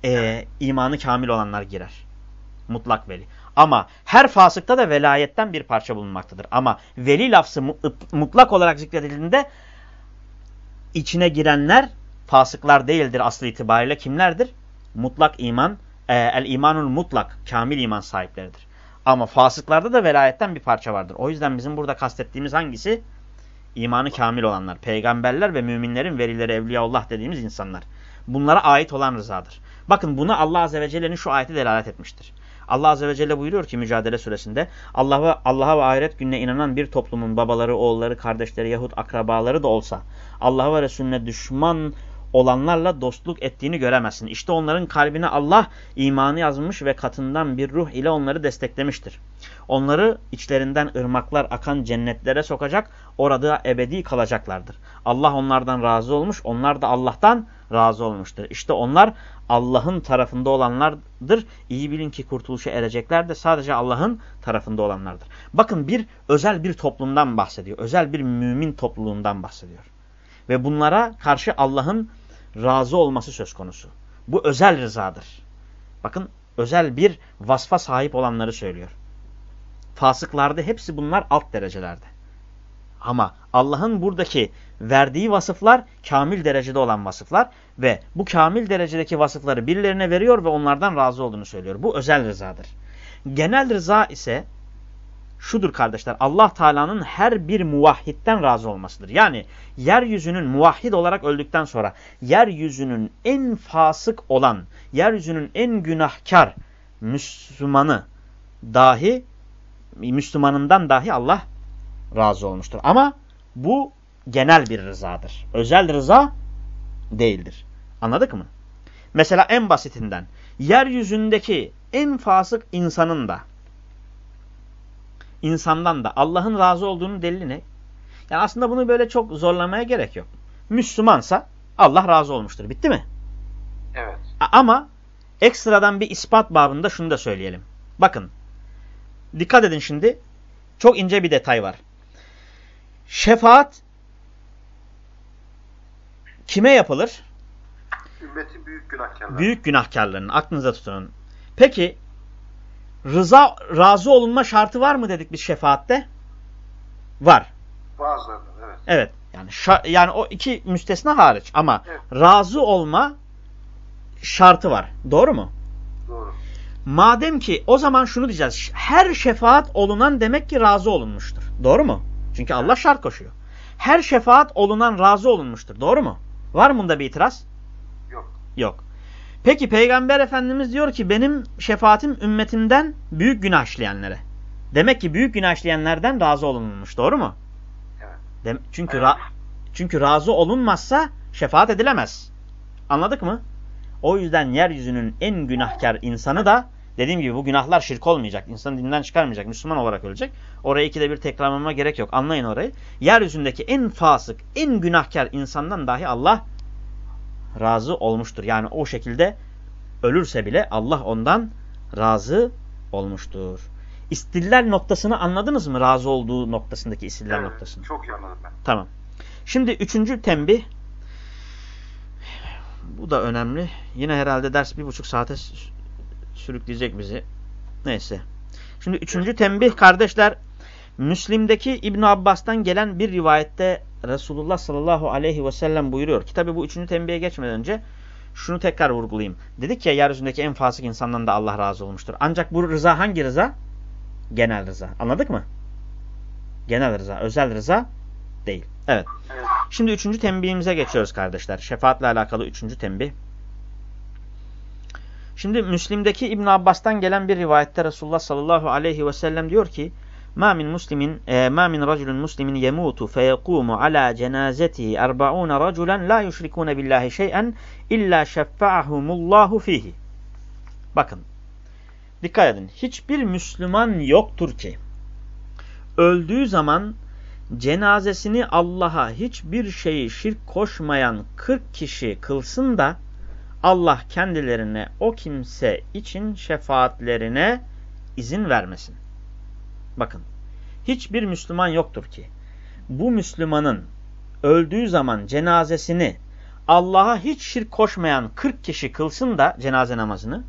e, imanı kamil olanlar girer. Mutlak veli. Ama her fasıkta da velayetten bir parça bulunmaktadır. Ama veli lafzı mutlak olarak zikredildiğinde içine girenler fasıklar değildir aslı itibariyle. Kimlerdir? Mutlak iman, e, el imanul mutlak, kamil iman sahipleridir. Ama fasıklarda da velayetten bir parça vardır. O yüzden bizim burada kastettiğimiz hangisi? İmanı kamil olanlar. Peygamberler ve müminlerin verileri Evliyaullah dediğimiz insanlar. Bunlara ait olan rızadır. Bakın buna Allah Azze ve Celle'nin şu ayeti delalet etmiştir. Allah Azze ve Celle buyuruyor ki Mücadele Suresinde Allah'a Allah ve ahiret gününe inanan bir toplumun babaları, oğulları, kardeşleri, yahut akrabaları da olsa Allah'a ve Resulüne düşman olanlarla dostluk ettiğini göremezsin. İşte onların kalbine Allah imanı yazmış ve katından bir ruh ile onları desteklemiştir. Onları içlerinden ırmaklar akan cennetlere sokacak, orada ebedi kalacaklardır. Allah onlardan razı olmuş, onlar da Allah'tan razı olmuştur. İşte onlar Allah'ın tarafında olanlardır. İyi bilin ki kurtuluşa erecekler de sadece Allah'ın tarafında olanlardır. Bakın bir özel bir toplumdan bahsediyor. Özel bir mümin topluluğundan bahsediyor. Ve bunlara karşı Allah'ın razı olması söz konusu. Bu özel rızadır. Bakın özel bir vasfa sahip olanları söylüyor. Fasıklarda hepsi bunlar alt derecelerde. Ama Allah'ın buradaki verdiği vasıflar kamil derecede olan vasıflar ve bu kamil derecedeki vasıfları birilerine veriyor ve onlardan razı olduğunu söylüyor. Bu özel rızadır. Genel rıza ise şudur kardeşler. Allah Teala'nın her bir muvahhidden razı olmasıdır. Yani yeryüzünün muvahhid olarak öldükten sonra yeryüzünün en fasık olan, yeryüzünün en günahkar Müslümanı dahi Müslümanından dahi Allah razı olmuştur. Ama bu genel bir rızadır. Özel rıza değildir. Anladık mı? Mesela en basitinden yeryüzündeki en fasık insanın da insandan da Allah'ın razı olduğunu delili ne? Yani aslında bunu böyle çok zorlamaya gerek yok. Müslümansa Allah razı olmuştur. Bitti mi? Evet. Ama ekstradan bir ispat babında şunu da söyleyelim. Bakın. Dikkat edin şimdi. Çok ince bir detay var. Şefaat kime yapılır? Ümmetin büyük günahkarları. Büyük günahkarlarının. Aklınıza tutunun. Peki rıza, razı olunma şartı var mı dedik biz şefaatte? Var. Bazılarının evet. Evet. Yani yani o iki müstesna hariç ama Evet. razı olma şartı var. Doğru mu? Doğru. Madem ki o zaman şunu diyeceğiz. Her şefaat olunan demek ki razı olunmuştur. Doğru mu? Çünkü Allah şart koşuyor. Her şefaat olunan razı olunmuştur. Doğru mu? Var mı bunda bir itiraz? Yok. Peki Peygamber Efendimiz diyor ki benim şefaatim ümmetimden büyük günah işleyenlere. Demek ki büyük günah işleyenlerden razı olunmuş. Doğru mu? Evet. Dem çünkü Evet. ra çünkü razı olunmazsa şefaat edilemez. Anladık mı? O yüzden yeryüzünün en günahkar insanı da dediğim gibi bu günahlar şirk olmayacak. İnsanı dinden çıkarmayacak. Müslüman olarak ölecek. Orayı ikide bir tekrarlamama gerek yok. Anlayın orayı. Yeryüzündeki en fasık, en günahkar insandan dahi Allah razı olmuştur. Yani o şekilde ölürse bile Allah ondan razı olmuştur. İstillal noktasını anladınız mı? Razı olduğu noktasındaki istillal Evet, noktasını. Çok iyi anladım ben. Tamam. Şimdi üçüncü tembih. Bu da önemli. Yine herhalde ders bir buçuk saate sürükleyecek bizi. Neyse. Şimdi üçüncü tembih kardeşler. Müslim'deki İbn Abbas'tan gelen bir rivayette Resulullah sallallahu aleyhi ve sellem buyuruyor ki tabi bu üçüncü tembihe geçmeden önce şunu tekrar vurgulayayım. Dedik ya yeryüzündeki en fasık insandan da Allah razı olmuştur. Ancak bu rıza hangi rıza? Genel rıza. Anladık mı? Genel rıza. Özel rıza değil. Evet. Şimdi üçüncü tembihimize geçiyoruz kardeşler. Şefaatle alakalı üçüncü tembih. Şimdi Müslim'deki İbn Abbas'tan gelen bir rivayette Resulullah sallallahu aleyhi ve sellem diyor ki Ma min muslimin e, ma min raculun muslimin yemutu feyekumu ala cenazetihi 40 raculan la yüşrikun billahi şey'en illa şeffa'ahumullahu fihi. Bakın. Dikkat edin. Hiçbir Müslüman yoktur ki öldüğü zaman cenazesini Allah'a hiçbir şeyi şirk koşmayan 40 kişi kılsın da Allah kendilerine o kimse için şefaatlerine izin vermesin. Bakın. Hiçbir Müslüman yoktur ki bu Müslümanın öldüğü zaman cenazesini Allah'a hiç şirk koşmayan 40 kişi kılsın da cenaze namazını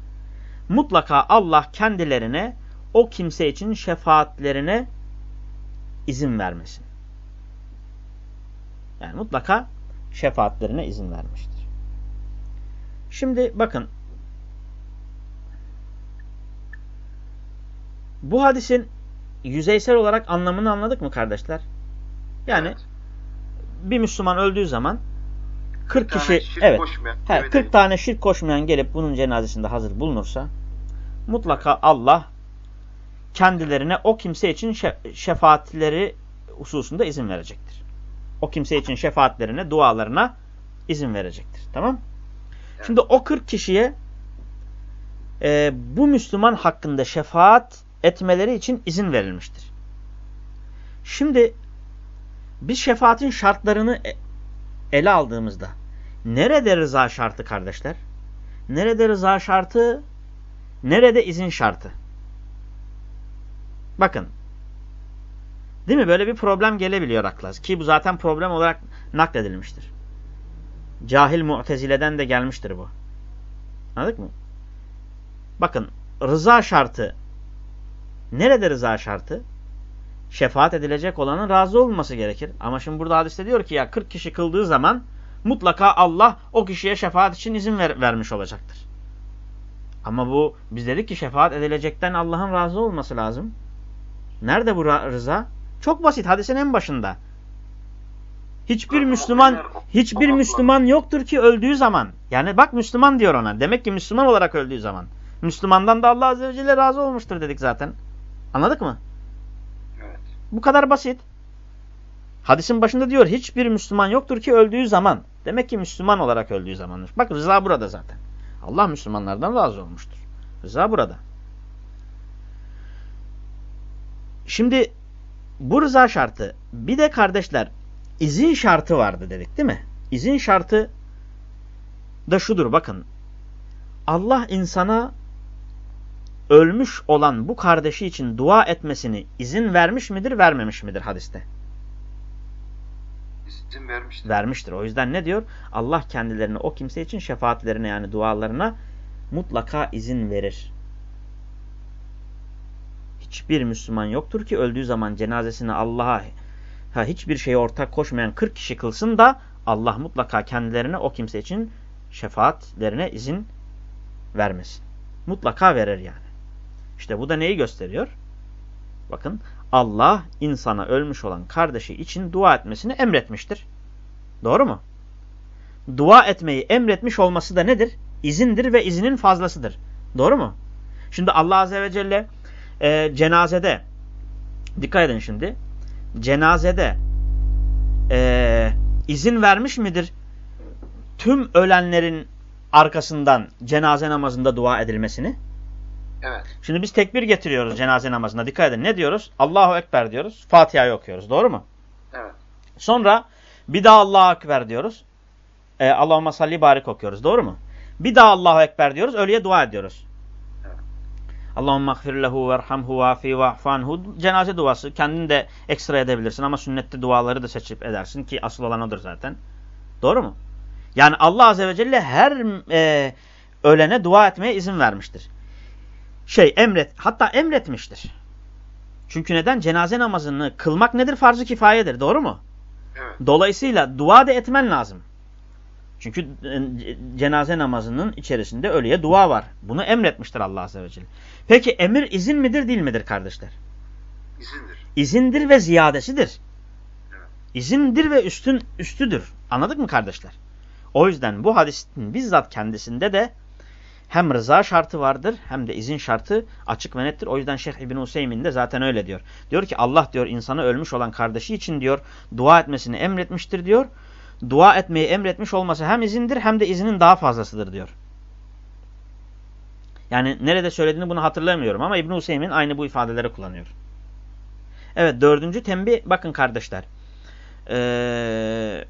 mutlaka Allah kendilerine o kimse için şefaatlerine izin vermesin. Yani mutlaka şefaatlerine izin vermiştir. Şimdi bakın. Bu hadisin yüzeysel olarak anlamını anladık mı kardeşler? Yani Evet. bir Müslüman öldüğü zaman 40 tane kişi evet he, evet, 40 evet. tane şirk koşmayan gelip bunun cenazesinde hazır bulunursa mutlaka Allah kendilerine o kimse için şe- şefaatleri hususunda izin verecektir. O kimse için şefaatlerine, dualarına izin verecektir. Tamam Şimdi o 40 kişiye e, bu Müslüman hakkında şefaat etmeleri için izin verilmiştir. Şimdi biz şefaatin şartlarını e, ele aldığımızda nerede rıza şartı kardeşler? Nerede rıza şartı? Nerede izin şartı? Bakın. Değil mi? Böyle bir problem gelebiliyor akla. Ki bu zaten problem olarak nakledilmiştir. Cahil mu'tezileden de gelmiştir bu. Anladık mı? Bakın rıza şartı nerede rıza şartı? Şefaat edilecek olanın razı olması gerekir. Ama şimdi burada hadiste diyor ki ya 40 kişi kıldığı zaman mutlaka Allah o kişiye şefaat için izin ver, vermiş olacaktır. Ama bu biz dedik ki şefaat edilecekten Allah'ın razı olması lazım. Nerede bu rıza? Çok basit hadisin en başında. Hiçbir Müslüman hiçbir Müslüman yoktur ki öldüğü zaman. Yani bak Müslüman diyor ona. Demek ki Müslüman olarak öldüğü zaman. Müslümandan da Allah Azze ve Celle razı olmuştur dedik zaten. Anladık mı? Evet. Bu kadar basit. Hadisin başında diyor hiçbir Müslüman yoktur ki öldüğü zaman. Demek ki Müslüman olarak öldüğü zamandır. Bak rıza burada zaten. Allah Müslümanlardan razı olmuştur. Rıza burada. Şimdi bu rıza şartı bir de kardeşler izin şartı vardı dedik değil mi? İzin şartı da şudur bakın. Allah insana ölmüş olan bu kardeşi için dua etmesini izin vermiş midir, vermemiş midir hadiste? İzin vermiştir. Vermiştir. O yüzden ne diyor? Allah kendilerine o kimse için şefaatlerine yani dualarına mutlaka izin verir. Hiçbir Müslüman yoktur ki öldüğü zaman cenazesini Allah'a ha, hiçbir şeye ortak koşmayan 40 kişi kılsın da Allah mutlaka kendilerine o kimse için şefaatlerine izin vermesin. Mutlaka verir yani. İşte bu da neyi gösteriyor? Bakın Allah insana ölmüş olan kardeşi için dua etmesini emretmiştir. Doğru mu? Dua etmeyi emretmiş olması da nedir? İzindir ve izinin fazlasıdır. Doğru mu? Şimdi Allah Azze ve Celle e, cenazede dikkat edin şimdi cenazede e, izin vermiş midir? Tüm ölenlerin arkasından cenaze namazında dua edilmesini. Evet. Şimdi biz tekbir getiriyoruz cenaze namazında. Dikkat edin. Ne diyoruz? Allahu Ekber diyoruz. Fatiha'yı okuyoruz. Doğru mu? Evet. Sonra bir daha Allahu Ekber diyoruz. E, Allahümme salli barik okuyoruz. Doğru mu? Bir daha Allahu Ekber diyoruz. Ölüye dua ediyoruz. Allahümme gfir lehu verhamhu vafi va'fanhu. Cenaze duası. Kendin de ekstra edebilirsin ama sünnette duaları da seçip edersin ki asıl olan odur zaten. Doğru mu? Yani Allah Azze ve Celle her e, ölene dua etmeye izin vermiştir. Şey emret, hatta emretmiştir. Çünkü neden? Cenaze namazını kılmak nedir? Farz-ı kifayedir. Doğru mu? Evet. Dolayısıyla dua da etmen lazım. Çünkü e, cenaze namazının içerisinde ölüye dua var. Bunu emretmiştir Allah Azze ve Celle. Peki emir izin midir değil midir kardeşler? İzindir. İzindir ve ziyadesidir. İzindir ve üstün üstüdür. Anladık mı kardeşler? O yüzden bu hadisin bizzat kendisinde de hem rıza şartı vardır hem de izin şartı açık ve nettir. O yüzden Şeyh İbn Hüseyin de zaten öyle diyor. Diyor ki Allah diyor insana ölmüş olan kardeşi için diyor dua etmesini emretmiştir diyor. Dua etmeyi emretmiş olması hem izindir hem de izinin daha fazlasıdır diyor. Yani nerede söylediğini bunu hatırlamıyorum ama İbn Hüseyin aynı bu ifadeleri kullanıyor. Evet dördüncü tembih bakın kardeşler. Ee,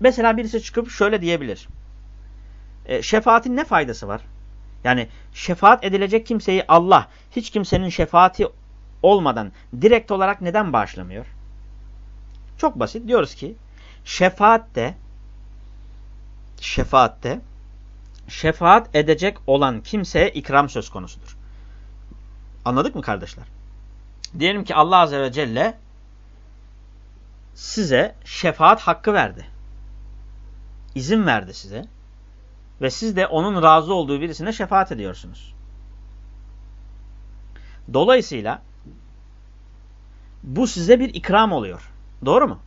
mesela birisi çıkıp şöyle diyebilir. E, şefaatin ne faydası var? Yani şefaat edilecek kimseyi Allah hiç kimsenin şefaati olmadan direkt olarak neden bağışlamıyor? Çok basit. Diyoruz ki şefaatte şefaatte şefaat edecek olan kimseye ikram söz konusudur. Anladık mı kardeşler? Diyelim ki Allah Azze ve Celle size şefaat hakkı verdi. İzin verdi size. Ve siz de onun razı olduğu birisine şefaat ediyorsunuz. Dolayısıyla bu size bir ikram oluyor. Doğru mu?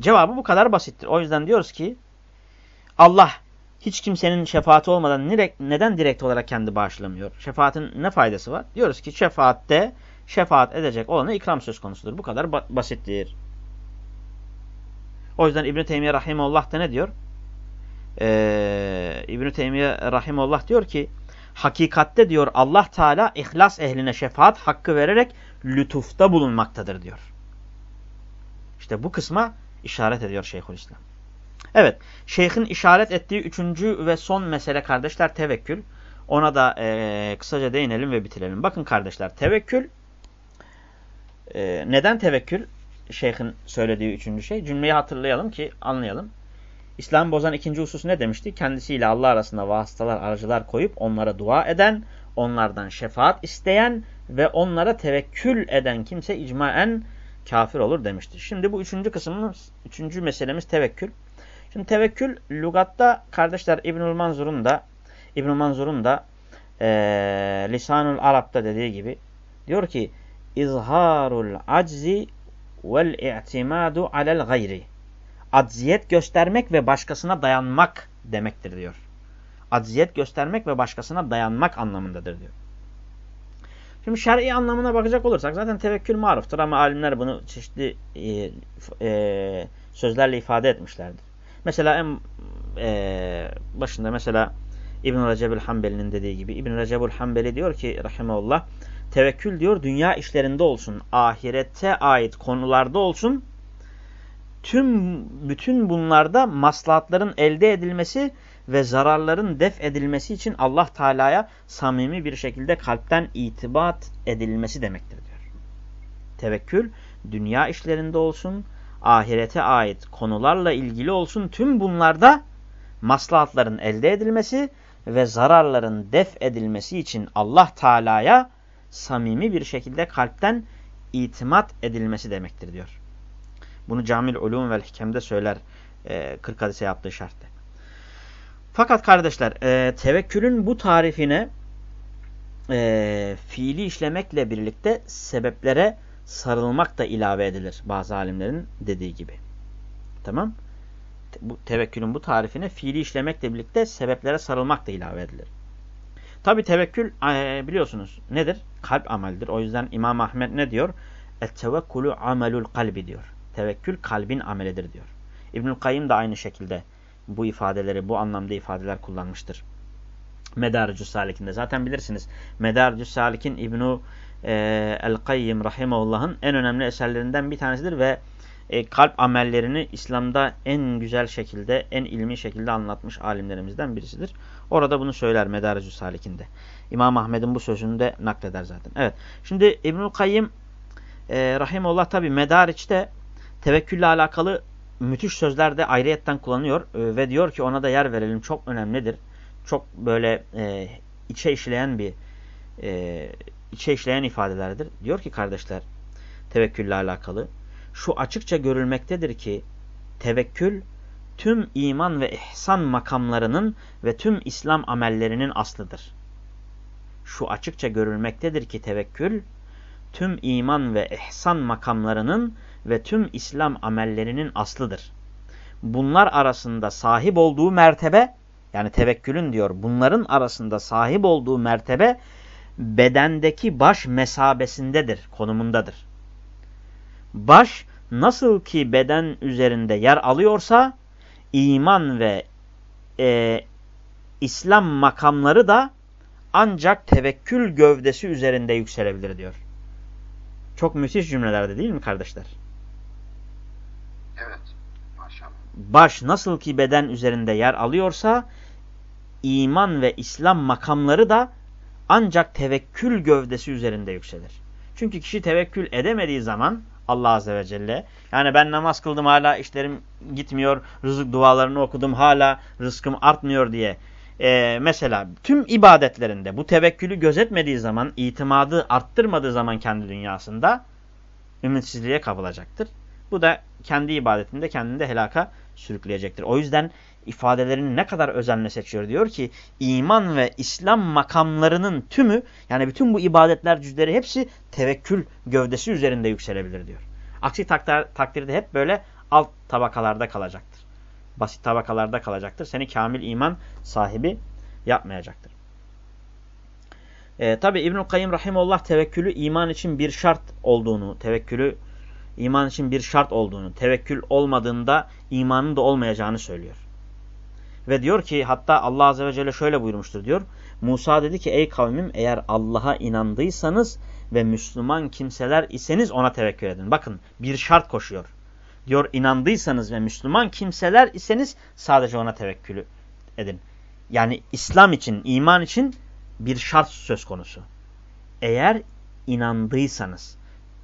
Cevabı bu kadar basittir. O yüzden diyoruz ki Allah hiç kimsenin şefaati olmadan neden direkt olarak kendi bağışlamıyor? Şefaatin ne faydası var? Diyoruz ki şefaatte şefaat edecek olana ikram söz konusudur. Bu kadar ba basittir. O yüzden İbn-i Teymiye Rahimullah da ne diyor? Ee, İbn-i Teymiye Rahimullah diyor ki hakikatte diyor Allah Teala ihlas ehline şefaat hakkı vererek lütufta bulunmaktadır diyor. İşte bu kısma işaret ediyor Şeyhülislam. Evet, şeyhin işaret ettiği üçüncü ve son mesele kardeşler tevekkül. Ona da e, kısaca değinelim ve bitirelim. Bakın kardeşler tevekkül, e, neden tevekkül? Şeyhin söylediği üçüncü şey. Cümleyi hatırlayalım ki anlayalım. İslam bozan ikinci husus ne demişti? Kendisiyle Allah arasında vasıtalar, aracılar koyup onlara dua eden, onlardan şefaat isteyen ve onlara tevekkül eden kimse icmaen kafir olur demişti. Şimdi bu üçüncü kısmımız, üçüncü meselemiz tevekkül. Şimdi tevekkül lügatta kardeşler İbnül Manzur'un da İbnül Manzur'un da e, Lisanul Arap'ta dediği gibi diyor ki izharul aczi vel i'timadu alel gayri acziyet göstermek ve başkasına dayanmak demektir diyor. Acziyet göstermek ve başkasına dayanmak anlamındadır diyor. Şimdi şer'i anlamına bakacak olursak zaten tevekkül maruftur ama alimler bunu çeşitli e, e, sözlerle ifade etmişlerdir. Mesela en e, başında mesela İbn Recebül Hanbeli'nin dediği gibi İbn Recebül Hanbeli diyor ki rahimeullah tevekkül diyor dünya işlerinde olsun, ahirette ait konularda olsun tüm bütün bunlarda maslahatların elde edilmesi ve zararların def edilmesi için Allah Teala'ya samimi bir şekilde kalpten itibat edilmesi demektir diyor. Tevekkül dünya işlerinde olsun, ahirete ait konularla ilgili olsun tüm bunlarda maslahatların elde edilmesi ve zararların def edilmesi için Allah Teala'ya samimi bir şekilde kalpten itimat edilmesi demektir diyor. Bunu Camil Ulum ve Hikem'de söyler e, 40 hadise yaptığı şartta. Fakat kardeşler e, tevekkülün bu tarifine e, fiili işlemekle birlikte sebeplere sarılmak da ilave edilir bazı alimlerin dediği gibi. Tamam. Bu, tevekkülün bu tarifine fiili işlemekle birlikte sebeplere sarılmak da ilave edilir. Tabi tevekkül e, biliyorsunuz nedir? Kalp ameldir. O yüzden İmam Ahmet ne diyor? Et-tevekkülü amelul kalbi diyor. Tevekkül kalbin amelidir diyor. İbnül Kayyım da aynı şekilde bu ifadeleri, bu anlamda ifadeler kullanmıştır. Medarcü Salik'inde. Zaten bilirsiniz. Medarcü Salik'in İbnu e, El-Kayyim Rahimahullah'ın en önemli eserlerinden bir tanesidir ve e, kalp amellerini İslam'da en güzel şekilde, en ilmi şekilde anlatmış alimlerimizden birisidir. Orada bunu söyler Medarcü Salik'inde. İmam Ahmed'in bu sözünü de nakleder zaten. Evet. Şimdi İbnül Kayyim e, Rahimullah tabi Medariç'te tevekkülle alakalı müthiş sözler de ayrıyetten kullanıyor e, ve diyor ki ona da yer verelim çok önemlidir. Çok böyle e, içe işleyen bir e, içe işleyen ifadelerdir. Diyor ki kardeşler tevekkülle alakalı şu açıkça görülmektedir ki tevekkül tüm iman ve ihsan makamlarının ve tüm İslam amellerinin aslıdır. Şu açıkça görülmektedir ki tevekkül tüm iman ve ihsan makamlarının ve tüm İslam amellerinin aslıdır. Bunlar arasında sahip olduğu mertebe, yani tevekkülün diyor, bunların arasında sahip olduğu mertebe bedendeki baş mesabesindedir, konumundadır. Baş nasıl ki beden üzerinde yer alıyorsa, iman ve e, İslam makamları da ancak tevekkül gövdesi üzerinde yükselebilir diyor. Çok müthiş cümlelerde değil mi kardeşler? Baş nasıl ki beden üzerinde yer alıyorsa iman ve İslam makamları da ancak tevekkül gövdesi üzerinde yükselir. Çünkü kişi tevekkül edemediği zaman Allah Azze ve Celle yani ben namaz kıldım hala işlerim gitmiyor, rızık dualarını okudum hala rızkım artmıyor diye ee, mesela tüm ibadetlerinde bu tevekkülü gözetmediği zaman, itimadı arttırmadığı zaman kendi dünyasında ümitsizliğe kapılacaktır. Bu da kendi ibadetinde kendinde helaka sürükleyecektir. O yüzden ifadelerini ne kadar özenle seçiyor diyor ki iman ve İslam makamlarının tümü yani bütün bu ibadetler cüzleri hepsi tevekkül gövdesi üzerinde yükselebilir diyor. Aksi takdirde hep böyle alt tabakalarda kalacaktır. Basit tabakalarda kalacaktır. Seni kamil iman sahibi yapmayacaktır. Ee, Tabi İbnül Kayyım Rahimullah tevekkülü iman için bir şart olduğunu, tevekkülü iman için bir şart olduğunu, tevekkül olmadığında imanın da olmayacağını söylüyor. Ve diyor ki hatta Allah Azze ve Celle şöyle buyurmuştur diyor. Musa dedi ki ey kavmim eğer Allah'a inandıysanız ve Müslüman kimseler iseniz ona tevekkül edin. Bakın bir şart koşuyor. Diyor inandıysanız ve Müslüman kimseler iseniz sadece ona tevekkül edin. Yani İslam için, iman için bir şart söz konusu. Eğer inandıysanız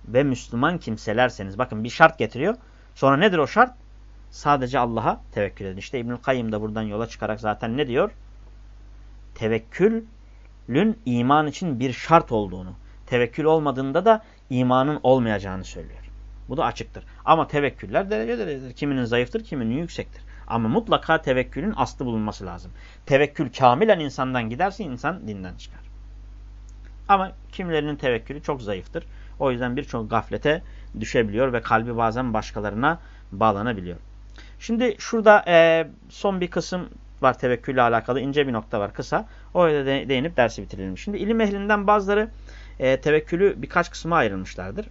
ve Müslüman kimselerseniz. Bakın bir şart getiriyor. Sonra nedir o şart? Sadece Allah'a tevekkül edin. İşte İbnül Kayyım da buradan yola çıkarak zaten ne diyor? Tevekkülün iman için bir şart olduğunu, tevekkül olmadığında da imanın olmayacağını söylüyor. Bu da açıktır. Ama tevekküller derece derecedir. Kiminin zayıftır, kiminin yüksektir. Ama mutlaka tevekkülün aslı bulunması lazım. Tevekkül kamilen insandan giderse insan dinden çıkar. Ama kimilerinin tevekkülü çok zayıftır. O yüzden birçok gaflete düşebiliyor ve kalbi bazen başkalarına bağlanabiliyor. Şimdi şurada e, son bir kısım var tevekkülle alakalı ince bir nokta var kısa. Oraya de değinip dersi bitirelim. Şimdi ilim ehlinden bazıları e, tevekkülü birkaç kısma ayrılmışlardır.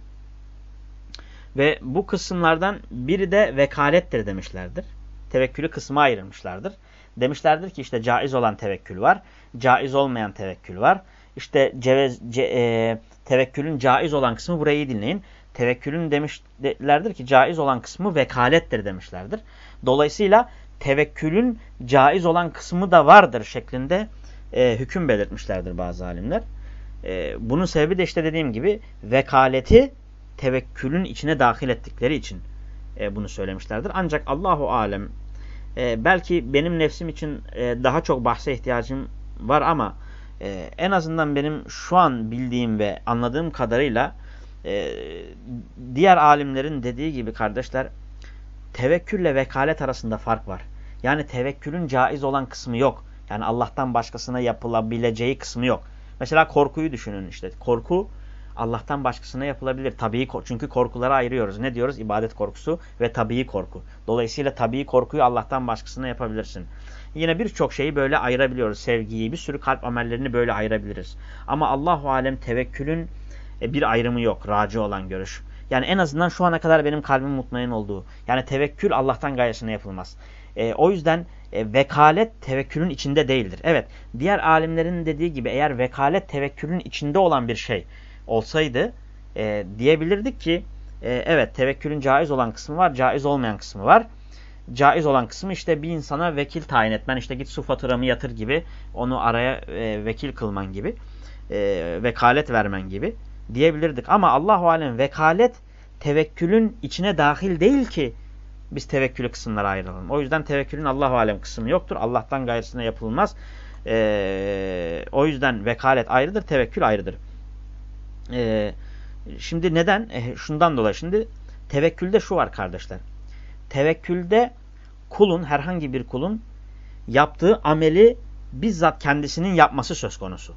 Ve bu kısımlardan biri de vekalettir demişlerdir. Tevekkülü kısma ayrılmışlardır. Demişlerdir ki işte caiz olan tevekkül var, caiz olmayan tevekkül var. İşte cevez, ce, e, tevekkülün caiz olan kısmı burayı dinleyin. Tevekkülün demişlerdir ki caiz olan kısmı vekalettir demişlerdir. Dolayısıyla tevekkülün caiz olan kısmı da vardır şeklinde e, hüküm belirtmişlerdir bazı alimler. E, bunun sebebi de işte dediğim gibi vekaleti tevekkülün içine dahil ettikleri için e, bunu söylemişlerdir. Ancak Allahu alem e, belki benim nefsim için e, daha çok bahse ihtiyacım var ama e, en azından benim şu an bildiğim ve anladığım kadarıyla e, diğer alimlerin dediği gibi kardeşler tevekkülle vekalet arasında fark var. Yani tevekkülün caiz olan kısmı yok. Yani Allah'tan başkasına yapılabileceği kısmı yok. Mesela korkuyu düşünün işte. Korku Allah'tan başkasına yapılabilir. Tabii çünkü korkuları ayırıyoruz. Ne diyoruz? İbadet korkusu ve tabii korku. Dolayısıyla tabii korkuyu Allah'tan başkasına yapabilirsin. Yine birçok şeyi böyle ayırabiliyoruz. Sevgiyi, bir sürü kalp amellerini böyle ayırabiliriz. Ama Allahu alem tevekkülün e, bir ayrımı yok. Raci olan görüş. Yani en azından şu ana kadar benim kalbim mutmain olduğu. Yani tevekkül Allah'tan gayesine yapılmaz. E, o yüzden e, vekalet tevekkülün içinde değildir. Evet, diğer alimlerin dediği gibi eğer vekalet tevekkülün içinde olan bir şey olsaydı e, diyebilirdik ki e, evet tevekkülün caiz olan kısmı var, caiz olmayan kısmı var. Caiz olan kısmı işte bir insana vekil tayin etmen, işte git su faturamı yatır gibi, onu araya e, vekil kılman gibi, e, vekalet vermen gibi diyebilirdik. Ama Allahu alem vekalet tevekkülün içine dahil değil ki biz tevekkülü kısımlara ayıralım. O yüzden tevekkülün Allahu alem kısmı yoktur. Allah'tan gayrısına yapılmaz. E, o yüzden vekalet ayrıdır, tevekkül ayrıdır. E, şimdi neden? E, şundan dolayı şimdi tevekkülde şu var kardeşler. Tevekkülde kulun, herhangi bir kulun yaptığı ameli bizzat kendisinin yapması söz konusu.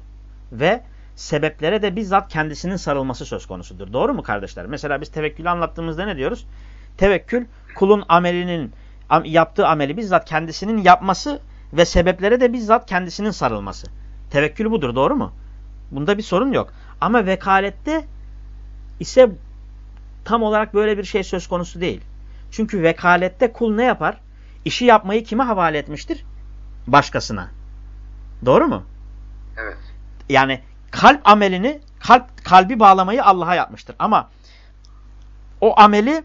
Ve sebeplere de bizzat kendisinin sarılması söz konusudur. Doğru mu kardeşler? Mesela biz tevekkülü anlattığımızda ne diyoruz? Tevekkül kulun amelinin yaptığı ameli bizzat kendisinin yapması ve sebeplere de bizzat kendisinin sarılması. Tevekkül budur doğru mu? Bunda bir sorun yok. Ama vekalette ise tam olarak böyle bir şey söz konusu değil. Çünkü vekalette kul ne yapar? İşi yapmayı kime havale etmiştir? Başkasına. Doğru mu? Evet. Yani kalp amelini, kalp kalbi bağlamayı Allah'a yapmıştır. Ama o ameli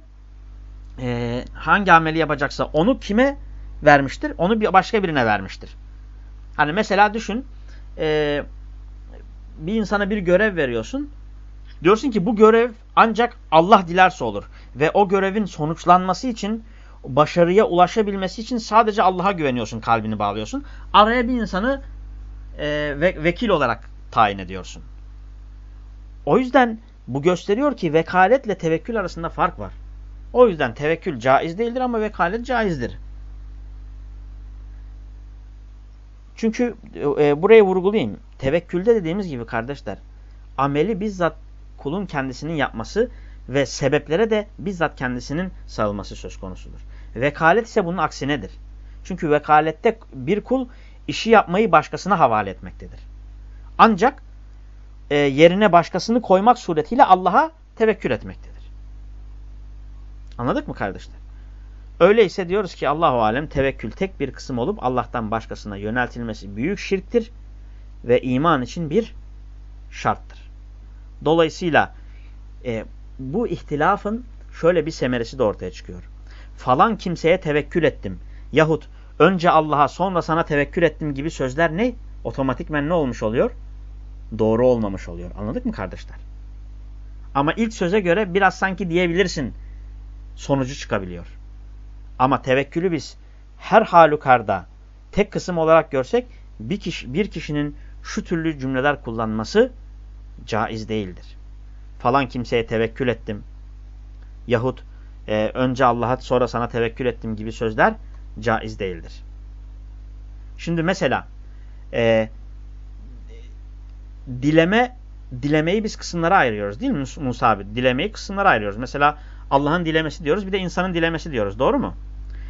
e, hangi ameli yapacaksa onu kime vermiştir? Onu bir başka birine vermiştir. Hani mesela düşün e, bir insana bir görev veriyorsun. Diyorsun ki bu görev ancak Allah dilerse olur. Ve o görevin sonuçlanması için, başarıya ulaşabilmesi için sadece Allah'a güveniyorsun, kalbini bağlıyorsun. Araya bir insanı e, ve, vekil olarak tayin ediyorsun. O yüzden bu gösteriyor ki vekaletle tevekkül arasında fark var. O yüzden tevekkül caiz değildir ama vekalet caizdir. Çünkü e, burayı vurgulayayım. Tevekkülde dediğimiz gibi kardeşler, ameli bizzat kulun kendisinin yapması ve sebeplere de bizzat kendisinin sağılması söz konusudur. Vekalet ise bunun aksinedir. Çünkü vekalette bir kul işi yapmayı başkasına havale etmektedir. Ancak e, yerine başkasını koymak suretiyle Allah'a tevekkül etmektedir. Anladık mı kardeşler? Öyleyse diyoruz ki Allahu alem tevekkül tek bir kısım olup Allah'tan başkasına yöneltilmesi büyük şirktir ve iman için bir şarttır. Dolayısıyla e, bu ihtilafın şöyle bir semeresi de ortaya çıkıyor. Falan kimseye tevekkül ettim yahut önce Allah'a sonra sana tevekkül ettim gibi sözler ne? Otomatikmen ne olmuş oluyor? Doğru olmamış oluyor. Anladık mı kardeşler? Ama ilk söze göre biraz sanki diyebilirsin sonucu çıkabiliyor. Ama tevekkülü biz her halükarda tek kısım olarak görsek bir, kişi, bir kişinin şu türlü cümleler kullanması caiz değildir. Falan kimseye tevekkül ettim. Yahut e, önce Allah'a sonra sana tevekkül ettim gibi sözler caiz değildir. Şimdi mesela e, dileme dilemeyi biz kısımlara ayırıyoruz değil mi Musa abi? Dilemeyi kısımlara ayırıyoruz. Mesela Allah'ın dilemesi diyoruz bir de insanın dilemesi diyoruz. Doğru mu?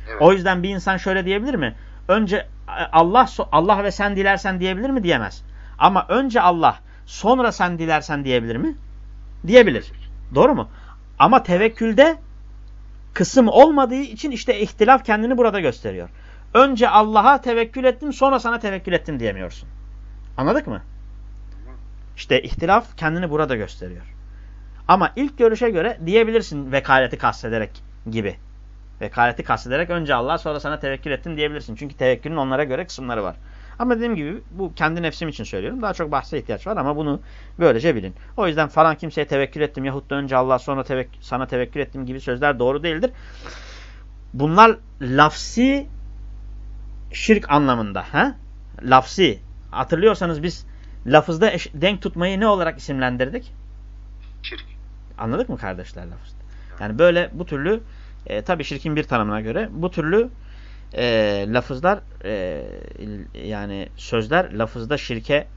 Evet. O yüzden bir insan şöyle diyebilir mi? Önce e, Allah Allah ve sen dilersen diyebilir mi? Diyemez. Ama önce Allah sonra sen dilersen diyebilir mi? Diyebilir. Doğru mu? Ama tevekkülde kısım olmadığı için işte ihtilaf kendini burada gösteriyor. Önce Allah'a tevekkül ettim sonra sana tevekkül ettim diyemiyorsun. Anladık mı? İşte ihtilaf kendini burada gösteriyor. Ama ilk görüşe göre diyebilirsin vekaleti kastederek gibi. Vekaleti kastederek önce Allah sonra sana tevekkül ettim diyebilirsin. Çünkü tevekkülün onlara göre kısımları var. Ama dediğim gibi bu kendi nefsim için söylüyorum. Daha çok bahse ihtiyaç var ama bunu böylece bilin. O yüzden falan kimseye tevekkül ettim yahut da önce Allah sonra tevek sana tevekkül ettim gibi sözler doğru değildir. Bunlar lafsi şirk anlamında. He? Lafsi. Hatırlıyorsanız biz lafızda eş, denk tutmayı ne olarak isimlendirdik? Şirk. Anladık mı kardeşler lafızda? Yani böyle bu türlü e, tabi şirkin bir tanımına göre bu türlü e, lafızlar e, yani sözler lafızda şirke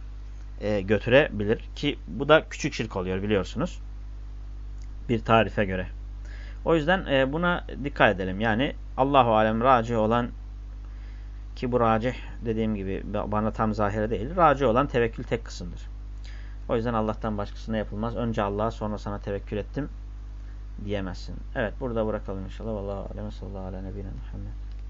e, götürebilir ki bu da küçük şirk oluyor biliyorsunuz bir tarife göre. O yüzden e, buna dikkat edelim. Yani Allahu alem raci olan ki bu racih dediğim gibi bana tam zahire değil. Raci olan tevekkül tek kısımdır. O yüzden Allah'tan başkasına yapılmaz. Önce Allah'a sonra sana tevekkül ettim diyemezsin. Evet burada bırakalım inşallah. Vallahu alem sallallahu aleyhi ve sellem.